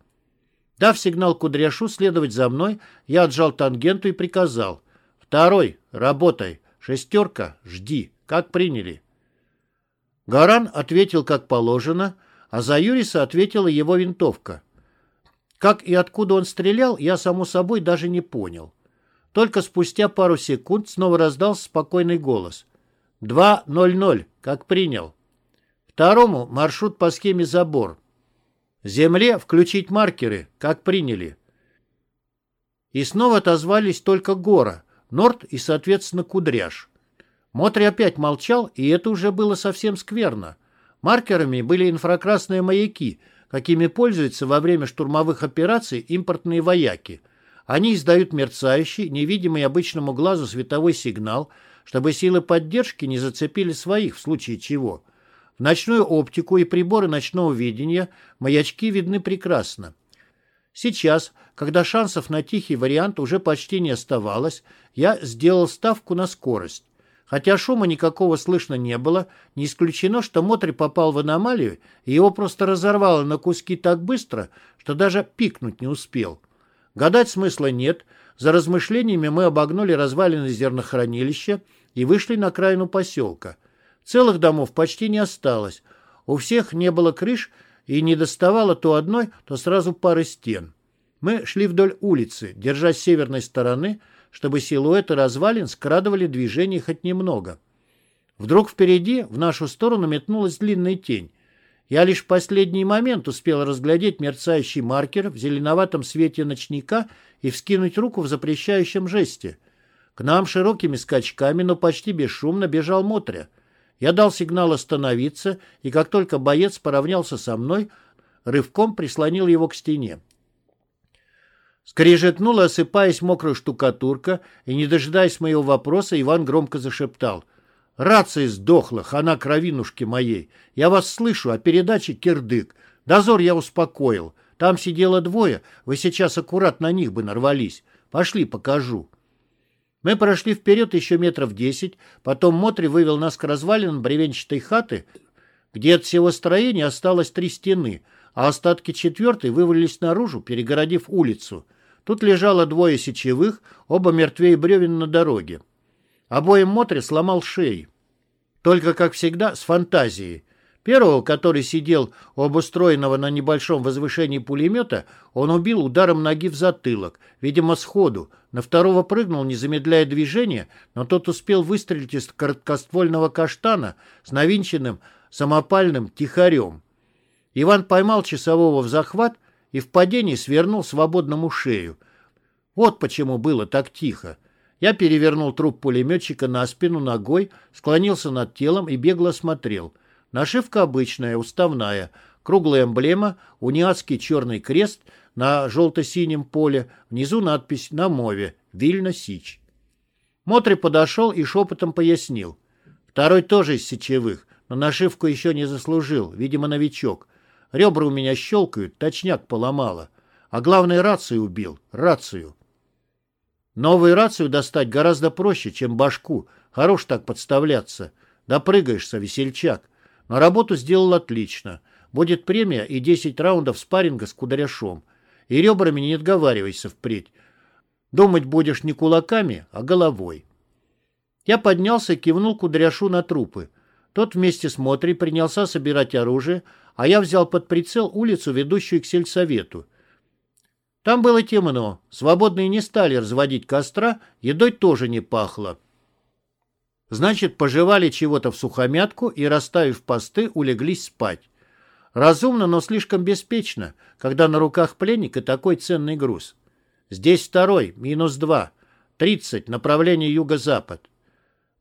Дав сигнал Кудряшу следовать за мной, я отжал тангенту и приказал. «Второй, работай. Шестерка, жди. Как приняли?» Гаран ответил как положено, а за Юриса ответила его винтовка. Как и откуда он стрелял, я, само собой, даже не понял. Только спустя пару секунд снова раздался спокойный голос. «Два ноль ноль, как принял». Второму маршрут по схеме забор. Земле включить маркеры, как приняли. И снова отозвались только Гора, Норт и, соответственно, Кудряш. Мотри опять молчал, и это уже было совсем скверно. Маркерами были инфракрасные маяки, какими пользуются во время штурмовых операций импортные вояки. Они издают мерцающий, невидимый обычному глазу световой сигнал, чтобы силы поддержки не зацепили своих в случае чего. В ночную оптику и приборы ночного видения маячки видны прекрасно. Сейчас, когда шансов на тихий вариант уже почти не оставалось, я сделал ставку на скорость. Хотя шума никакого слышно не было, не исключено, что Мотри попал в аномалию, и его просто разорвало на куски так быстро, что даже пикнуть не успел. Гадать смысла нет. За размышлениями мы обогнули развалины зернохранилища и вышли на окраину поселка. Целых домов почти не осталось. У всех не было крыш и не доставало то одной, то сразу пары стен. Мы шли вдоль улицы, держась северной стороны, чтобы силуэты развалин скрадывали движение хоть немного. Вдруг впереди в нашу сторону метнулась длинная тень. Я лишь в последний момент успел разглядеть мерцающий маркер в зеленоватом свете ночника и вскинуть руку в запрещающем жесте. К нам широкими скачками, но почти бесшумно бежал Мотря. Я дал сигнал остановиться, и как только боец поравнялся со мной, рывком прислонил его к стене. Скрежетнула, осыпаясь мокрая штукатурка, и, не дожидаясь моего вопроса, Иван громко зашептал. «Рация сдохла, хана кровинушки моей. Я вас слышу, а передачи кирдык. Дозор я успокоил. Там сидело двое, вы сейчас аккуратно на них бы нарвались. Пошли, покажу». Мы прошли вперед еще метров десять, потом Мотри вывел нас к развалинам бревенчатой хаты, где от всего строения осталось три стены, а остатки четвертой вывалились наружу, перегородив улицу. Тут лежало двое сечевых, оба мертвее бревен на дороге. Обоим Мотри сломал шеи. Только, как всегда, с фантазией. Первого, который сидел у обустроенного на небольшом возвышении пулемета, он убил ударом ноги в затылок, видимо, сходу. На второго прыгнул, не замедляя движения, но тот успел выстрелить из короткоствольного каштана с навинченным самопальным тихарем. Иван поймал часового в захват и в падении свернул свободному шею. Вот почему было так тихо. Я перевернул труп пулеметчика на спину ногой, склонился над телом и бегло осмотрел. Нашивка обычная, уставная, круглая эмблема, униатский черный крест на желто-синем поле, внизу надпись на мове «Вильно Сич». Мотри подошел и шепотом пояснил. Второй тоже из сечевых, но нашивку еще не заслужил, видимо, новичок. Ребра у меня щелкают, точняк поломало. А главное, рацию убил. Рацию. Новую рацию достать гораздо проще, чем башку. Хорош так подставляться. Допрыгаешься, весельчак. Но работу сделал отлично. Будет премия и 10 раундов спарринга с кудряшом. И ребрами не отговаривайся впредь. Думать будешь не кулаками, а головой. Я поднялся и кивнул кудряшу на трупы. Тот вместе с Мотри принялся собирать оружие, а я взял под прицел улицу, ведущую к сельсовету. Там было темно, свободные не стали разводить костра, едой тоже не пахло. Значит, пожевали чего-то в сухомятку и, расставив посты, улеглись спать. Разумно, но слишком беспечно, когда на руках пленника такой ценный груз. Здесь второй, минус два, тридцать, направление юго-запад.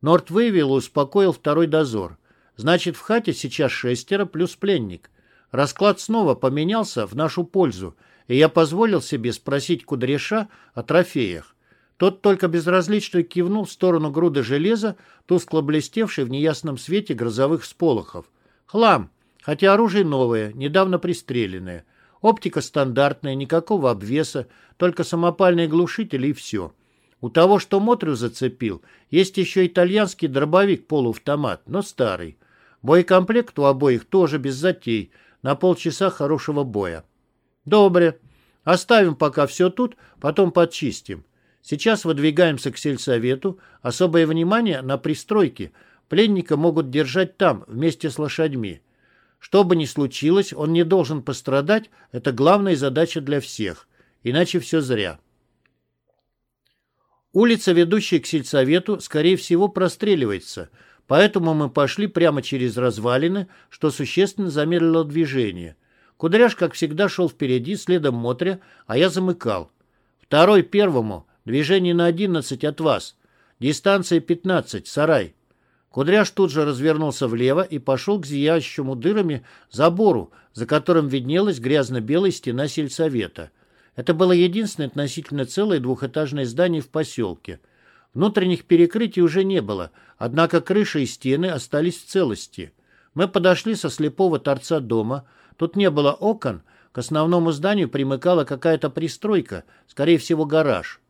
Норт вывел и успокоил второй дозор. Значит, в хате сейчас шестеро плюс пленник. Расклад снова поменялся в нашу пользу, и я позволил себе спросить Кудряша о трофеях. Тот только безразлично кивнул в сторону груды железа, тускло блестевшей в неясном свете грозовых сполохов. Хлам, хотя оружие новое, недавно пристреленное. Оптика стандартная, никакого обвеса, только самопальные глушители и все. У того, что Мотрю зацепил, есть еще итальянский дробовик-полуавтомат, но старый. Боекомплект у обоих тоже без затей, на полчаса хорошего боя. Добре. Оставим пока все тут, потом подчистим. Сейчас выдвигаемся к сельсовету. Особое внимание на пристройке. Пленника могут держать там, вместе с лошадьми. Что бы ни случилось, он не должен пострадать. Это главная задача для всех. Иначе все зря. Улица, ведущая к сельсовету, скорее всего, простреливается – Поэтому мы пошли прямо через развалины, что существенно замедлило движение. Кудряш, как всегда, шел впереди, следом Мотря, а я замыкал. Второй первому. Движение на 11 от вас. Дистанция 15. Сарай. Кудряш тут же развернулся влево и пошел к зияющему дырами забору, за которым виднелась грязно-белая стена сельсовета. Это было единственное относительно целое двухэтажное здание в поселке. Внутренних перекрытий уже не было, однако крыша и стены остались в целости. Мы подошли со слепого торца дома. Тут не было окон, к основному зданию примыкала какая-то пристройка, скорее всего гараж.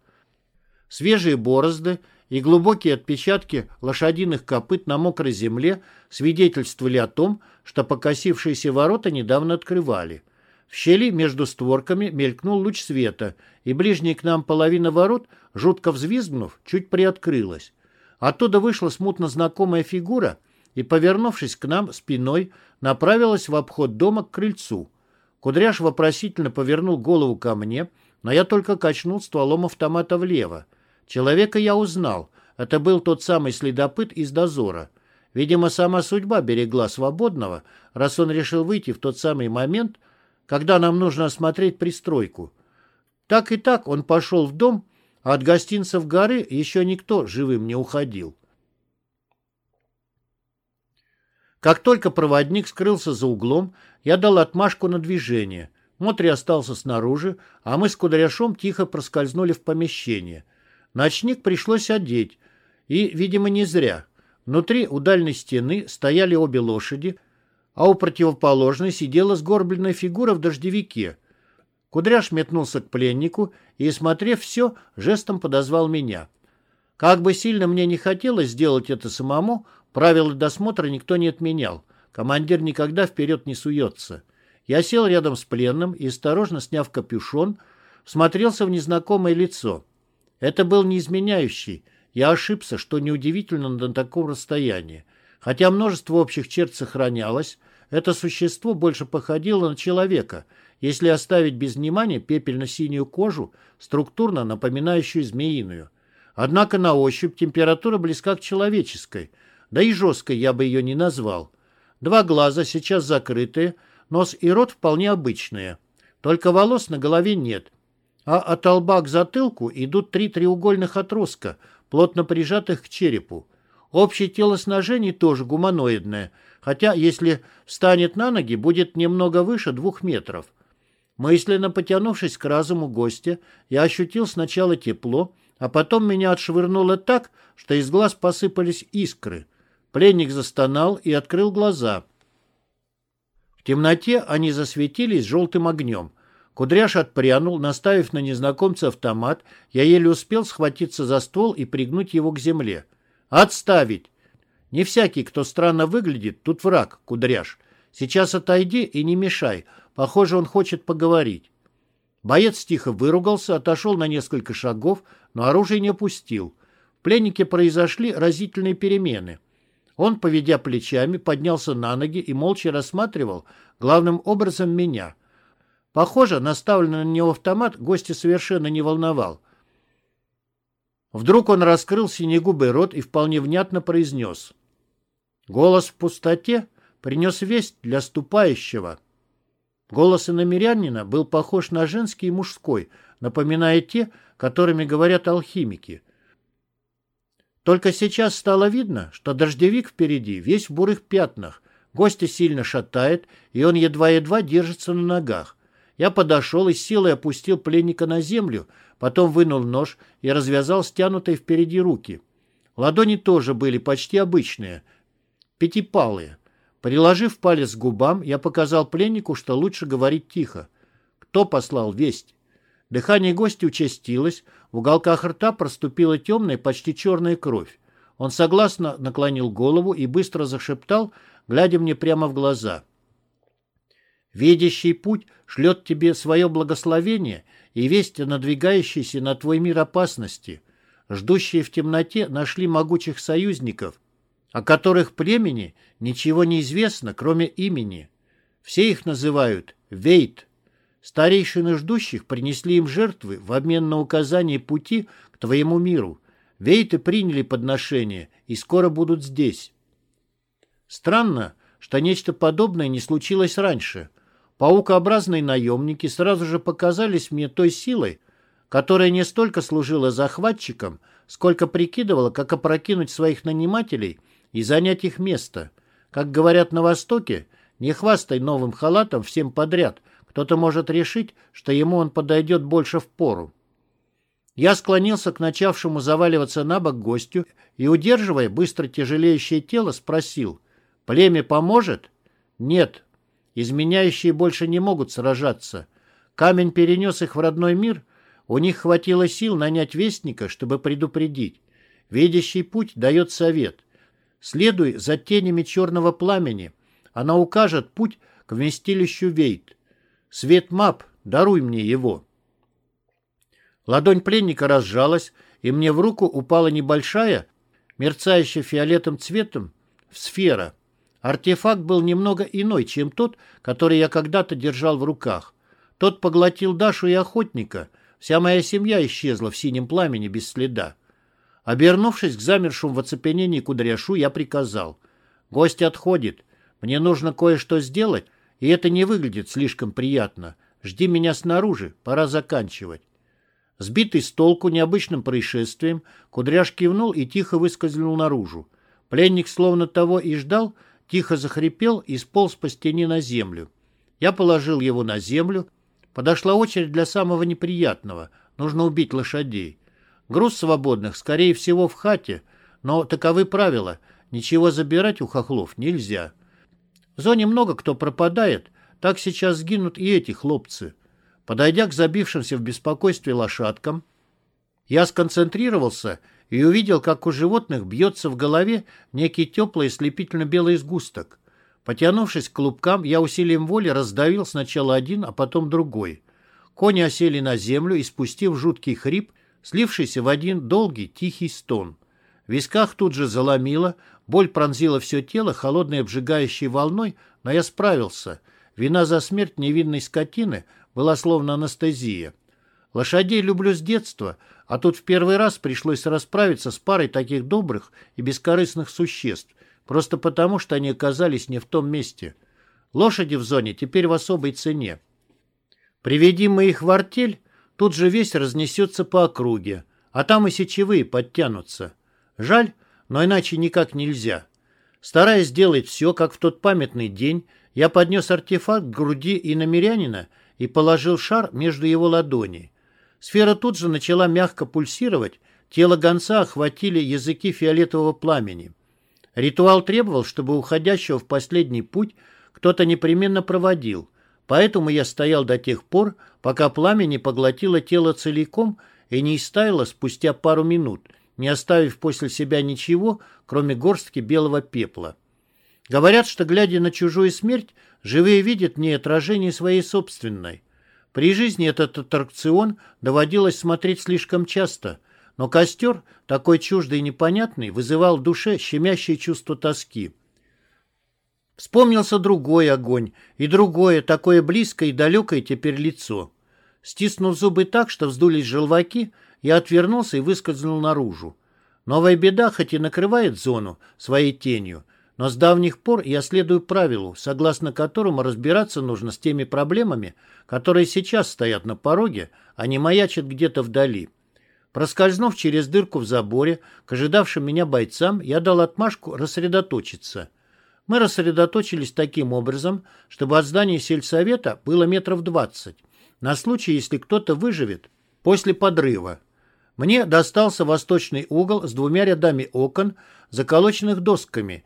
Свежие борозды и глубокие отпечатки лошадиных копыт на мокрой земле свидетельствовали о том, что покосившиеся ворота недавно открывали. В щели между створками мелькнул луч света, и ближняя к нам половина ворот, жутко взвизгнув, чуть приоткрылась. Оттуда вышла смутно знакомая фигура и, повернувшись к нам спиной, направилась в обход дома к крыльцу. Кудряш вопросительно повернул голову ко мне, но я только качнул стволом автомата влево. Человека я узнал. Это был тот самый следопыт из дозора. Видимо, сама судьба берегла свободного, раз он решил выйти в тот самый момент, когда нам нужно осмотреть пристройку. Так и так он пошел в дом, а от гостинцев горы еще никто живым не уходил. Как только проводник скрылся за углом, я дал отмашку на движение. Мотри остался снаружи, а мы с Кудряшом тихо проскользнули в помещение. Ночник пришлось одеть. И, видимо, не зря. Внутри у дальней стены стояли обе лошади, а у противоположной сидела сгорбленная фигура в дождевике. Кудряш метнулся к пленнику и, смотрев все, жестом подозвал меня. Как бы сильно мне не хотелось сделать это самому, правила досмотра никто не отменял. Командир никогда вперед не суется. Я сел рядом с пленным и, осторожно сняв капюшон, смотрелся в незнакомое лицо. Это был неизменяющий. Я ошибся, что неудивительно на таком расстоянии. Хотя множество общих черт сохранялось, это существо больше походило на человека, если оставить без внимания пепельно-синюю кожу, структурно напоминающую змеиную. Однако на ощупь температура близка к человеческой, да и жесткой я бы ее не назвал. Два глаза сейчас закрытые, нос и рот вполне обычные. Только волос на голове нет, а от лба к затылку идут три треугольных отростка, плотно прижатых к черепу. Общее телосложение тоже гуманоидное, хотя, если встанет на ноги, будет немного выше двух метров. Мысленно потянувшись к разуму гостя, я ощутил сначала тепло, а потом меня отшвырнуло так, что из глаз посыпались искры. Пленник застонал и открыл глаза. В темноте они засветились желтым огнем. Кудряш отпрянул, наставив на незнакомца автомат. Я еле успел схватиться за ствол и пригнуть его к земле. «Отставить!» «Не всякий, кто странно выглядит, тут враг, Кудряш. Сейчас отойди и не мешай. Похоже, он хочет поговорить». Боец тихо выругался, отошел на несколько шагов, но оружие не опустил. В пленнике произошли разительные перемены. Он, поведя плечами, поднялся на ноги и молча рассматривал, главным образом, меня — Похоже, наставленный на него автомат гостя совершенно не волновал. Вдруг он раскрыл синегубый рот и вполне внятно произнес. Голос в пустоте принес весть для ступающего. Голос иномерянина был похож на женский и мужской, напоминая те, которыми говорят алхимики. Только сейчас стало видно, что дождевик впереди весь в бурых пятнах, гостя сильно шатает, и он едва-едва держится на ногах. Я подошел и силой опустил пленника на землю, потом вынул нож и развязал стянутые впереди руки. Ладони тоже были почти обычные, пятипалые. Приложив палец к губам, я показал пленнику, что лучше говорить тихо. Кто послал весть? Дыхание гостя участилось, в уголках рта проступила темная, почти черная кровь. Он согласно наклонил голову и быстро зашептал, глядя мне прямо в глаза — Видящий путь шлет тебе свое благословение и весть о надвигающейся на твой мир опасности. Ждущие в темноте нашли могучих союзников, о которых племени ничего не известно, кроме имени. Все их называют Вейт. Старейшины ждущих принесли им жертвы в обмен на указание пути к твоему миру. Вейты приняли подношение и скоро будут здесь. Странно, что нечто подобное не случилось раньше – Паукообразные наемники сразу же показались мне той силой, которая не столько служила захватчиком, сколько прикидывала, как опрокинуть своих нанимателей и занять их место. Как говорят на Востоке, не хвастай новым халатом всем подряд, кто-то может решить, что ему он подойдет больше в пору. Я склонился к начавшему заваливаться на бок гостю и, удерживая быстро тяжелеющее тело, спросил, «Племя поможет?» «Нет. Изменяющие больше не могут сражаться. Камень перенес их в родной мир, у них хватило сил нанять вестника, чтобы предупредить. Видящий путь дает совет. Следуй за тенями черного пламени. Она укажет путь к вместилищу Вейт. Свет мап, даруй мне его. Ладонь пленника разжалась, и мне в руку упала небольшая, мерцающая фиолетовым цветом, сфера. Артефакт был немного иной, чем тот, который я когда-то держал в руках. Тот поглотил Дашу и охотника. Вся моя семья исчезла в синем пламени без следа. Обернувшись к замершему в оцепенении кудряшу, я приказал. «Гость отходит. Мне нужно кое-что сделать, и это не выглядит слишком приятно. Жди меня снаружи, пора заканчивать. Сбитый с толку необычным происшествием, Кудряш кивнул и тихо выскользнул наружу. Пленник, словно того и ждал, тихо захрипел и сполз по стене на землю. Я положил его на землю. Подошла очередь для самого неприятного. Нужно убить лошадей. Груз свободных, скорее всего, в хате, но таковы правила. Ничего забирать у хохлов нельзя. В зоне много кто пропадает, так сейчас сгинут и эти хлопцы. Подойдя к забившимся в беспокойстве лошадкам, я сконцентрировался и увидел, как у животных бьется в голове некий теплый слепительно-белый сгусток. Потянувшись к клубкам, я усилием воли раздавил сначала один, а потом другой. Кони осели на землю, и спустив жуткий хрип, слившийся в один долгий тихий стон. В висках тут же заломило, боль пронзила все тело холодной обжигающей волной, но я справился. Вина за смерть невинной скотины была словно анестезия. Лошадей люблю с детства, а тут в первый раз пришлось расправиться с парой таких добрых и бескорыстных существ, просто потому, что они оказались не в том месте. Лошади в зоне теперь в особой цене. Приведи мы их в артель, тут же весь разнесется по округе, а там и сечевые подтянутся. Жаль, но иначе никак нельзя. Стараясь сделать все, как в тот памятный день, я поднес артефакт к груди иномерянина и положил шар между его ладоней. Сфера тут же начала мягко пульсировать, тело гонца охватили языки фиолетового пламени. Ритуал требовал, чтобы уходящего в последний путь кто-то непременно проводил, поэтому я стоял до тех пор, пока пламя не поглотило тело целиком и не истаяло спустя пару минут – не оставив после себя ничего, кроме горстки белого пепла. Говорят, что, глядя на чужую смерть, живые видят в ней отражение своей собственной. При жизни этот аттракцион доводилось смотреть слишком часто, но костер, такой чуждый и непонятный, вызывал в душе щемящее чувство тоски. Вспомнился другой огонь, и другое, такое близкое и далекое теперь лицо. Стиснув зубы так, что вздулись желваки, я отвернулся и выскользнул наружу. Новая беда хоть и накрывает зону своей тенью, но с давних пор я следую правилу, согласно которому разбираться нужно с теми проблемами, которые сейчас стоят на пороге, а не маячат где-то вдали. Проскользнув через дырку в заборе к ожидавшим меня бойцам, я дал отмашку рассредоточиться. Мы рассредоточились таким образом, чтобы от здания сельсовета было метров двадцать, на случай, если кто-то выживет после подрыва. Мне достался восточный угол с двумя рядами окон, заколоченных досками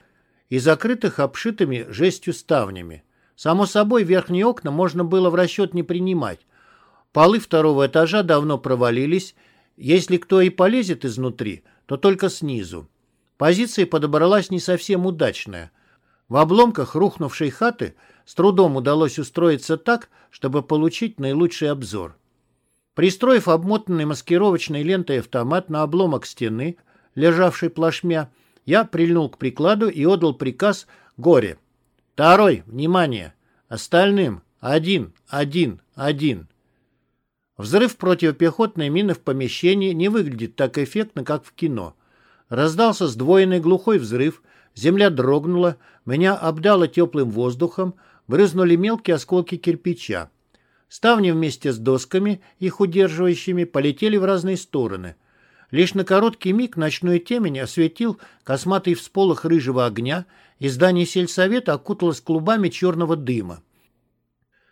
и закрытых обшитыми жестью ставнями. Само собой, верхние окна можно было в расчет не принимать. Полы второго этажа давно провалились. Если кто и полезет изнутри, то только снизу. Позиция подобралась не совсем удачная. В обломках рухнувшей хаты с трудом удалось устроиться так, чтобы получить наилучший обзор. Пристроив обмотанный маскировочной лентой автомат на обломок стены, лежавший плашмя, я прильнул к прикладу и отдал приказ горе. «Второй! Внимание! Остальным! Один! Один! Один!» Взрыв противопехотной мины в помещении не выглядит так эффектно, как в кино. Раздался сдвоенный глухой взрыв, земля дрогнула, меня обдало теплым воздухом, брызнули мелкие осколки кирпича. Ставни вместе с досками, их удерживающими, полетели в разные стороны. Лишь на короткий миг ночной темень осветил косматый всполох рыжего огня, и здание сельсовета окуталось клубами черного дыма.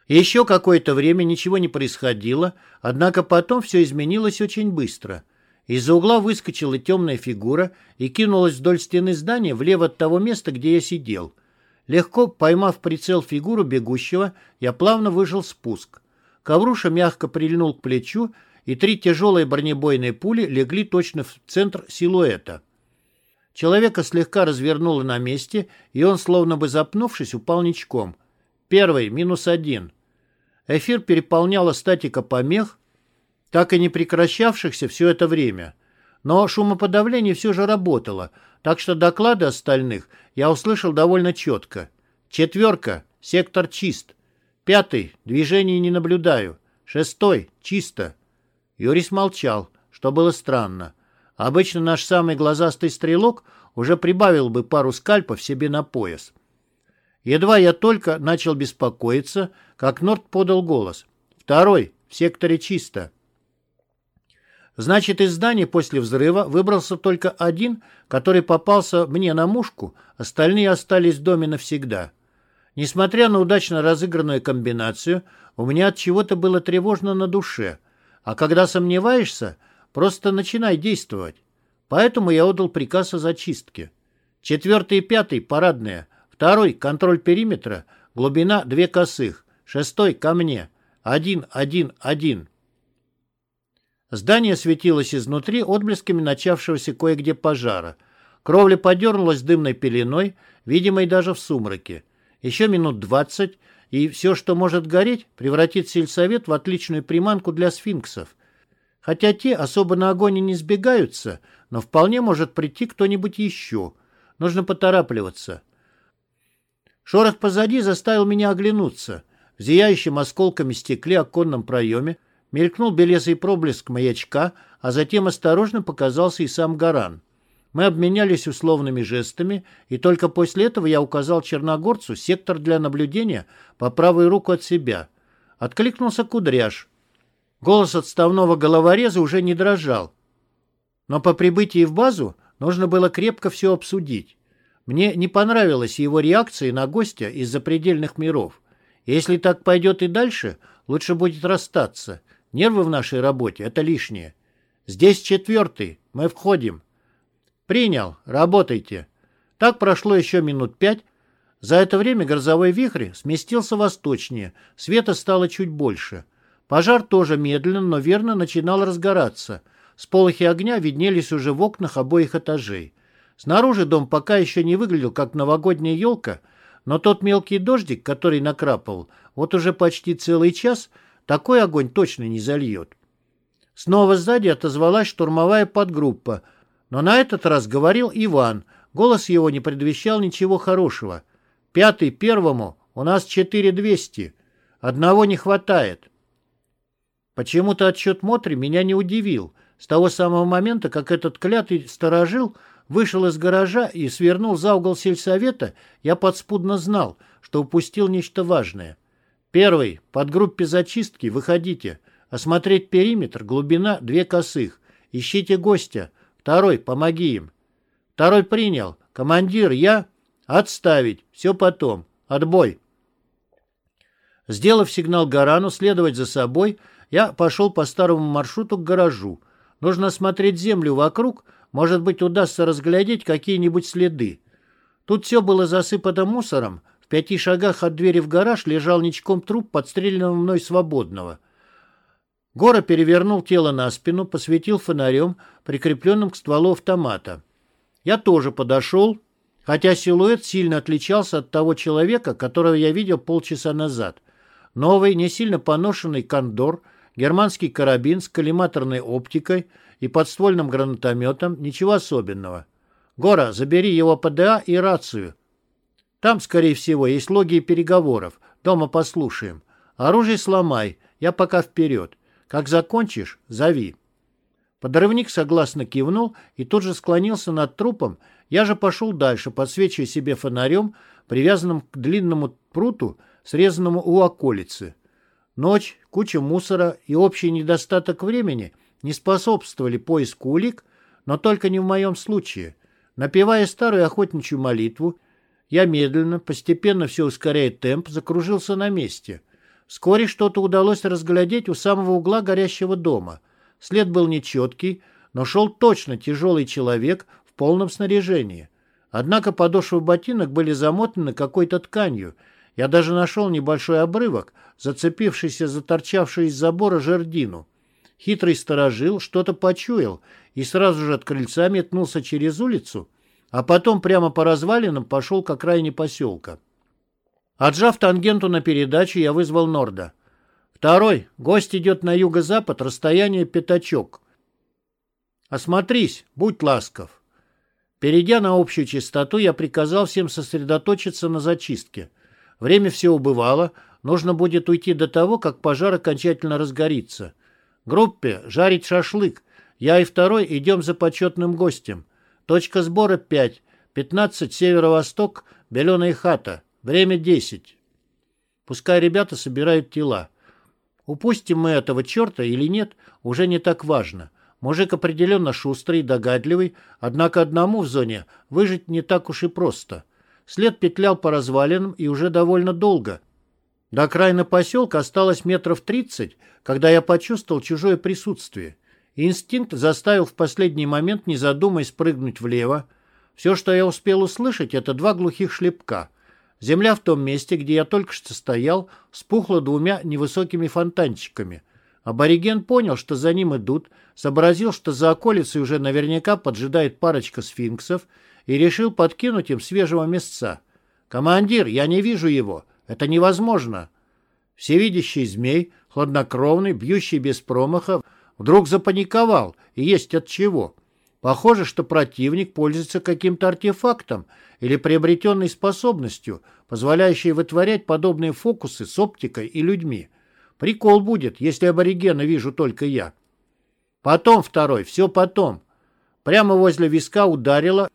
Еще какое-то время ничего не происходило, однако потом все изменилось очень быстро. Из-за угла выскочила темная фигура и кинулась вдоль стены здания влево от того места, где я сидел. Легко поймав прицел фигуру бегущего, я плавно выжил спуск. Ковруша мягко прильнул к плечу, и три тяжелые бронебойные пули легли точно в центр силуэта. Человека слегка развернуло на месте, и он, словно бы запнувшись, упал ничком. Первый, минус один. Эфир переполняла статика помех, так и не прекращавшихся все это время. Но шумоподавление все же работало, так что доклады остальных я услышал довольно четко. Четверка, сектор чист. Пятый, движений не наблюдаю. Шестой, чисто. Юрис молчал, что было странно. Обычно наш самый глазастый стрелок уже прибавил бы пару скальпов себе на пояс. Едва я только начал беспокоиться, как Норд подал голос. «Второй, в секторе чисто». Значит, из здания после взрыва выбрался только один, который попался мне на мушку, остальные остались в доме навсегда. Несмотря на удачно разыгранную комбинацию, у меня от чего-то было тревожно на душе. А когда сомневаешься, просто начинай действовать. Поэтому я отдал приказ о зачистке. Четвертый и пятый – парадные. Второй – контроль периметра, глубина две косых. Шестой – ко мне. Один, один, один. Здание светилось изнутри отблесками начавшегося кое-где пожара. Кровля подернулась дымной пеленой, видимой даже в сумраке. Еще минут двадцать, и все, что может гореть, превратит сельсовет в отличную приманку для сфинксов. Хотя те особо на огонь не сбегаются, но вполне может прийти кто-нибудь еще. Нужно поторапливаться. Шорох позади заставил меня оглянуться. В зияющем осколками стекле оконном проеме Мелькнул белесый проблеск маячка, а затем осторожно показался и сам Гаран. Мы обменялись условными жестами, и только после этого я указал черногорцу сектор для наблюдения по правой руку от себя. Откликнулся кудряш. Голос отставного головореза уже не дрожал. Но по прибытии в базу нужно было крепко все обсудить. Мне не понравилась его реакция на гостя из запредельных миров. Если так пойдет и дальше, лучше будет расстаться — Нервы в нашей работе — это лишнее. Здесь четвертый. Мы входим. Принял. Работайте. Так прошло еще минут пять. За это время грозовой вихрь сместился восточнее. Света стало чуть больше. Пожар тоже медленно, но верно начинал разгораться. Сполохи огня виднелись уже в окнах обоих этажей. Снаружи дом пока еще не выглядел как новогодняя елка, но тот мелкий дождик, который накрапывал, вот уже почти целый час — такой огонь точно не зальет. Снова сзади отозвалась штурмовая подгруппа, но на этот раз говорил Иван. Голос его не предвещал ничего хорошего. «Пятый первому, у нас четыре двести. Одного не хватает». Почему-то отчет Мотри меня не удивил. С того самого момента, как этот клятый сторожил вышел из гаража и свернул за угол сельсовета, я подспудно знал, что упустил нечто важное. Первый. Под группе зачистки выходите. Осмотреть периметр, глубина две косых. Ищите гостя. Второй. Помоги им. Второй принял. Командир, я... Отставить. Все потом. Отбой. Сделав сигнал Гарану следовать за собой, я пошел по старому маршруту к гаражу. Нужно осмотреть землю вокруг, может быть, удастся разглядеть какие-нибудь следы. Тут все было засыпано мусором, пяти шагах от двери в гараж лежал ничком труп подстреленного мной свободного. Гора перевернул тело на спину, посветил фонарем, прикрепленным к стволу автомата. Я тоже подошел, хотя силуэт сильно отличался от того человека, которого я видел полчаса назад. Новый, не сильно поношенный кондор, германский карабин с коллиматорной оптикой и подствольным гранатометом, ничего особенного. «Гора, забери его ПДА и рацию», там, скорее всего, есть логи переговоров. Дома послушаем. Оружие сломай. Я пока вперед. Как закончишь, зови». Подрывник согласно кивнул и тут же склонился над трупом. Я же пошел дальше, подсвечивая себе фонарем, привязанным к длинному пруту, срезанному у околицы. Ночь, куча мусора и общий недостаток времени не способствовали поиску улик, но только не в моем случае. Напевая старую охотничью молитву, я медленно, постепенно все ускоряя темп, закружился на месте. Вскоре что-то удалось разглядеть у самого угла горящего дома. След был нечеткий, но шел точно тяжелый человек в полном снаряжении. Однако подошвы ботинок были замотаны какой-то тканью. Я даже нашел небольшой обрывок, зацепившийся за торчавшую из забора жердину. Хитрый сторожил что-то почуял и сразу же от крыльца метнулся через улицу, а потом прямо по развалинам пошел к окраине поселка. Отжав тангенту на передачу, я вызвал Норда. «Второй. Гость идет на юго-запад, расстояние пятачок. Осмотрись, будь ласков». Перейдя на общую частоту, я приказал всем сосредоточиться на зачистке. Время все убывало, нужно будет уйти до того, как пожар окончательно разгорится. Группе жарить шашлык. Я и второй идем за почетным гостем. Точка сбора 5. 15 северо-восток, Беленая хата. Время 10. Пускай ребята собирают тела. Упустим мы этого черта или нет, уже не так важно. Мужик определенно шустрый, догадливый, однако одному в зоне выжить не так уж и просто. След петлял по развалинам и уже довольно долго. До окраины поселка осталось метров тридцать, когда я почувствовал чужое присутствие. Инстинкт заставил в последний момент, не задумаясь, прыгнуть влево. Все, что я успел услышать, это два глухих шлепка. Земля в том месте, где я только что стоял, спухла двумя невысокими фонтанчиками — Абориген понял, что за ним идут, сообразил, что за околицей уже наверняка поджидает парочка сфинксов и решил подкинуть им свежего мясца. «Командир, я не вижу его. Это невозможно». Всевидящий змей, хладнокровный, бьющий без промаха, вдруг запаниковал, и есть от чего. Похоже, что противник пользуется каким-то артефактом или приобретенной способностью, позволяющей вытворять подобные фокусы с оптикой и людьми. Прикол будет, если аборигена вижу только я. Потом второй, все потом. Прямо возле виска ударило,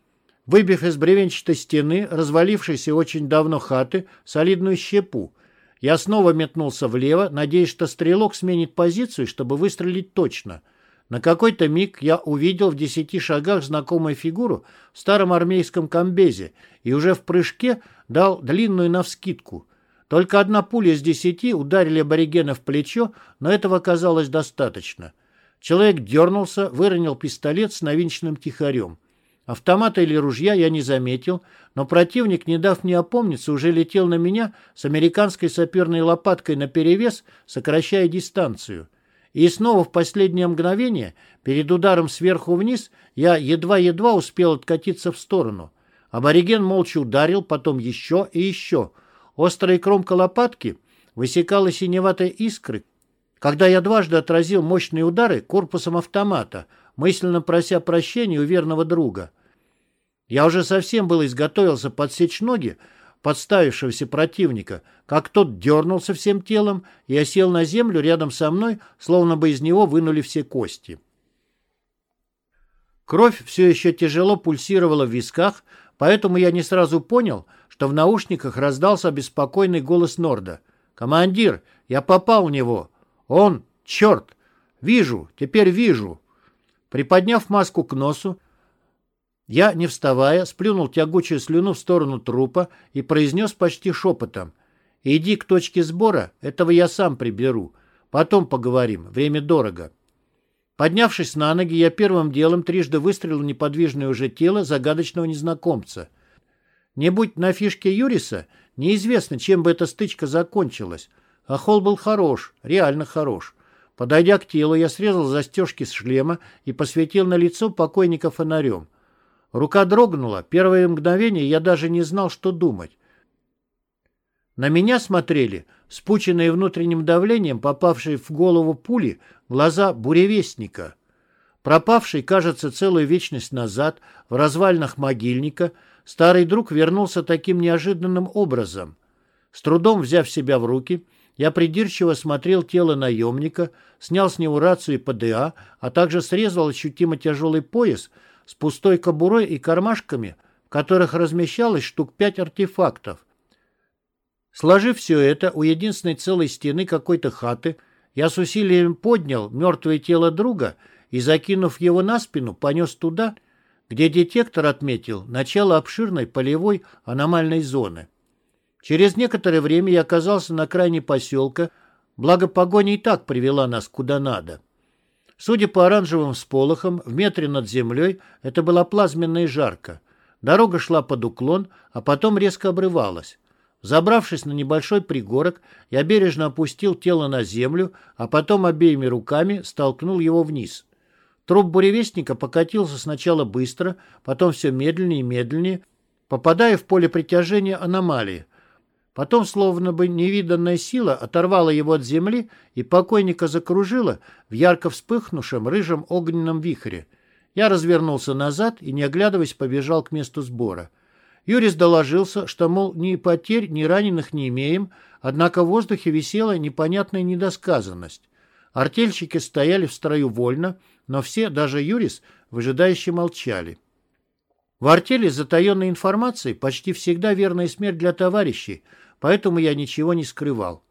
выбив из бревенчатой стены, развалившейся очень давно хаты, солидную щепу. Я снова метнулся влево, надеясь, что стрелок сменит позицию, чтобы выстрелить точно. На какой-то миг я увидел в десяти шагах знакомую фигуру в старом армейском комбезе и уже в прыжке дал длинную навскидку — только одна пуля из десяти ударили аборигена в плечо, но этого оказалось достаточно. Человек дернулся, выронил пистолет с навинченным тихарем. Автомата или ружья я не заметил, но противник, не дав мне опомниться, уже летел на меня с американской саперной лопаткой наперевес, сокращая дистанцию. И снова в последнее мгновение, перед ударом сверху вниз, я едва-едва успел откатиться в сторону. Абориген молча ударил, потом еще и еще — Острая кромка лопатки высекала синеватой искры, когда я дважды отразил мощные удары корпусом автомата, мысленно прося прощения у верного друга. Я уже совсем был изготовился подсечь ноги подставившегося противника, как тот дернулся всем телом и осел на землю рядом со мной, словно бы из него вынули все кости. Кровь все еще тяжело пульсировала в висках, поэтому я не сразу понял, что в наушниках раздался беспокойный голос Норда. «Командир, я попал в него! Он, черт! Вижу, теперь вижу!» Приподняв маску к носу, я, не вставая, сплюнул тягучую слюну в сторону трупа и произнес почти шепотом. «Иди к точке сбора, этого я сам приберу. Потом поговорим, время дорого». Поднявшись на ноги, я первым делом трижды выстрелил неподвижное уже тело загадочного незнакомца. Не будь на фишке Юриса, неизвестно, чем бы эта стычка закончилась. А холл был хорош, реально хорош. Подойдя к телу, я срезал застежки с шлема и посветил на лицо покойника фонарем. Рука дрогнула. Первое мгновение я даже не знал, что думать. На меня смотрели, спученные внутренним давлением, попавшие в голову пули, глаза буревестника. Пропавший, кажется, целую вечность назад, в развалинах могильника — Старый друг вернулся таким неожиданным образом. С трудом взяв себя в руки, я придирчиво смотрел тело наемника, снял с него рацию и ПДА, а также срезал ощутимо тяжелый пояс с пустой кобурой и кармашками, в которых размещалось штук пять артефактов. Сложив все это у единственной целой стены какой-то хаты, Я с усилием поднял мертвое тело друга и, закинув его на спину, понес туда, где детектор отметил начало обширной полевой аномальной зоны. Через некоторое время я оказался на крайне поселка, благо погоня и так привела нас куда надо. Судя по оранжевым сполохам, в метре над землей это была плазменная жарка. Дорога шла под уклон, а потом резко обрывалась. Забравшись на небольшой пригорок, я бережно опустил тело на землю, а потом обеими руками столкнул его вниз. Труп буревестника покатился сначала быстро, потом все медленнее и медленнее, попадая в поле притяжения аномалии. Потом, словно бы невиданная сила, оторвала его от земли и покойника закружила в ярко вспыхнувшем рыжем огненном вихре. Я развернулся назад и, не оглядываясь, побежал к месту сбора. Юрис доложился, что, мол, ни потерь, ни раненых не имеем, однако в воздухе висела непонятная недосказанность. Артельщики стояли в строю вольно, но все, даже Юрис, выжидающе молчали. В артели с затаенной информацией почти всегда верная смерть для товарищей, поэтому я ничего не скрывал.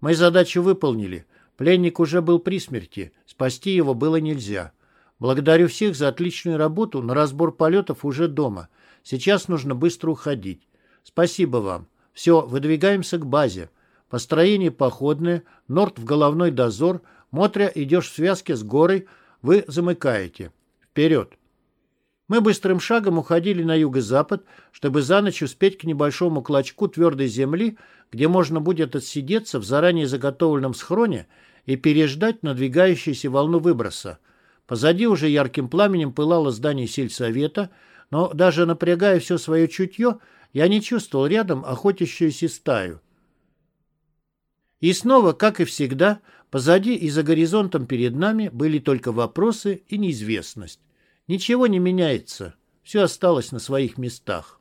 Мы задачу выполнили. Пленник уже был при смерти, спасти его было нельзя. Благодарю всех за отличную работу, на разбор полетов уже дома. Сейчас нужно быстро уходить. Спасибо вам. Все, выдвигаемся к базе. Построение походное, Норд в головной дозор, Мотря идешь в связке с горой, вы замыкаете. Вперед! Мы быстрым шагом уходили на юго-запад, чтобы за ночь успеть к небольшому клочку твердой земли, где можно будет отсидеться в заранее заготовленном схроне и переждать надвигающуюся волну выброса. Позади уже ярким пламенем пылало здание сельсовета, но даже напрягая все свое чутье, я не чувствовал рядом охотящуюся стаю. И снова, как и всегда, позади и за горизонтом перед нами были только вопросы и неизвестность. Ничего не меняется, все осталось на своих местах.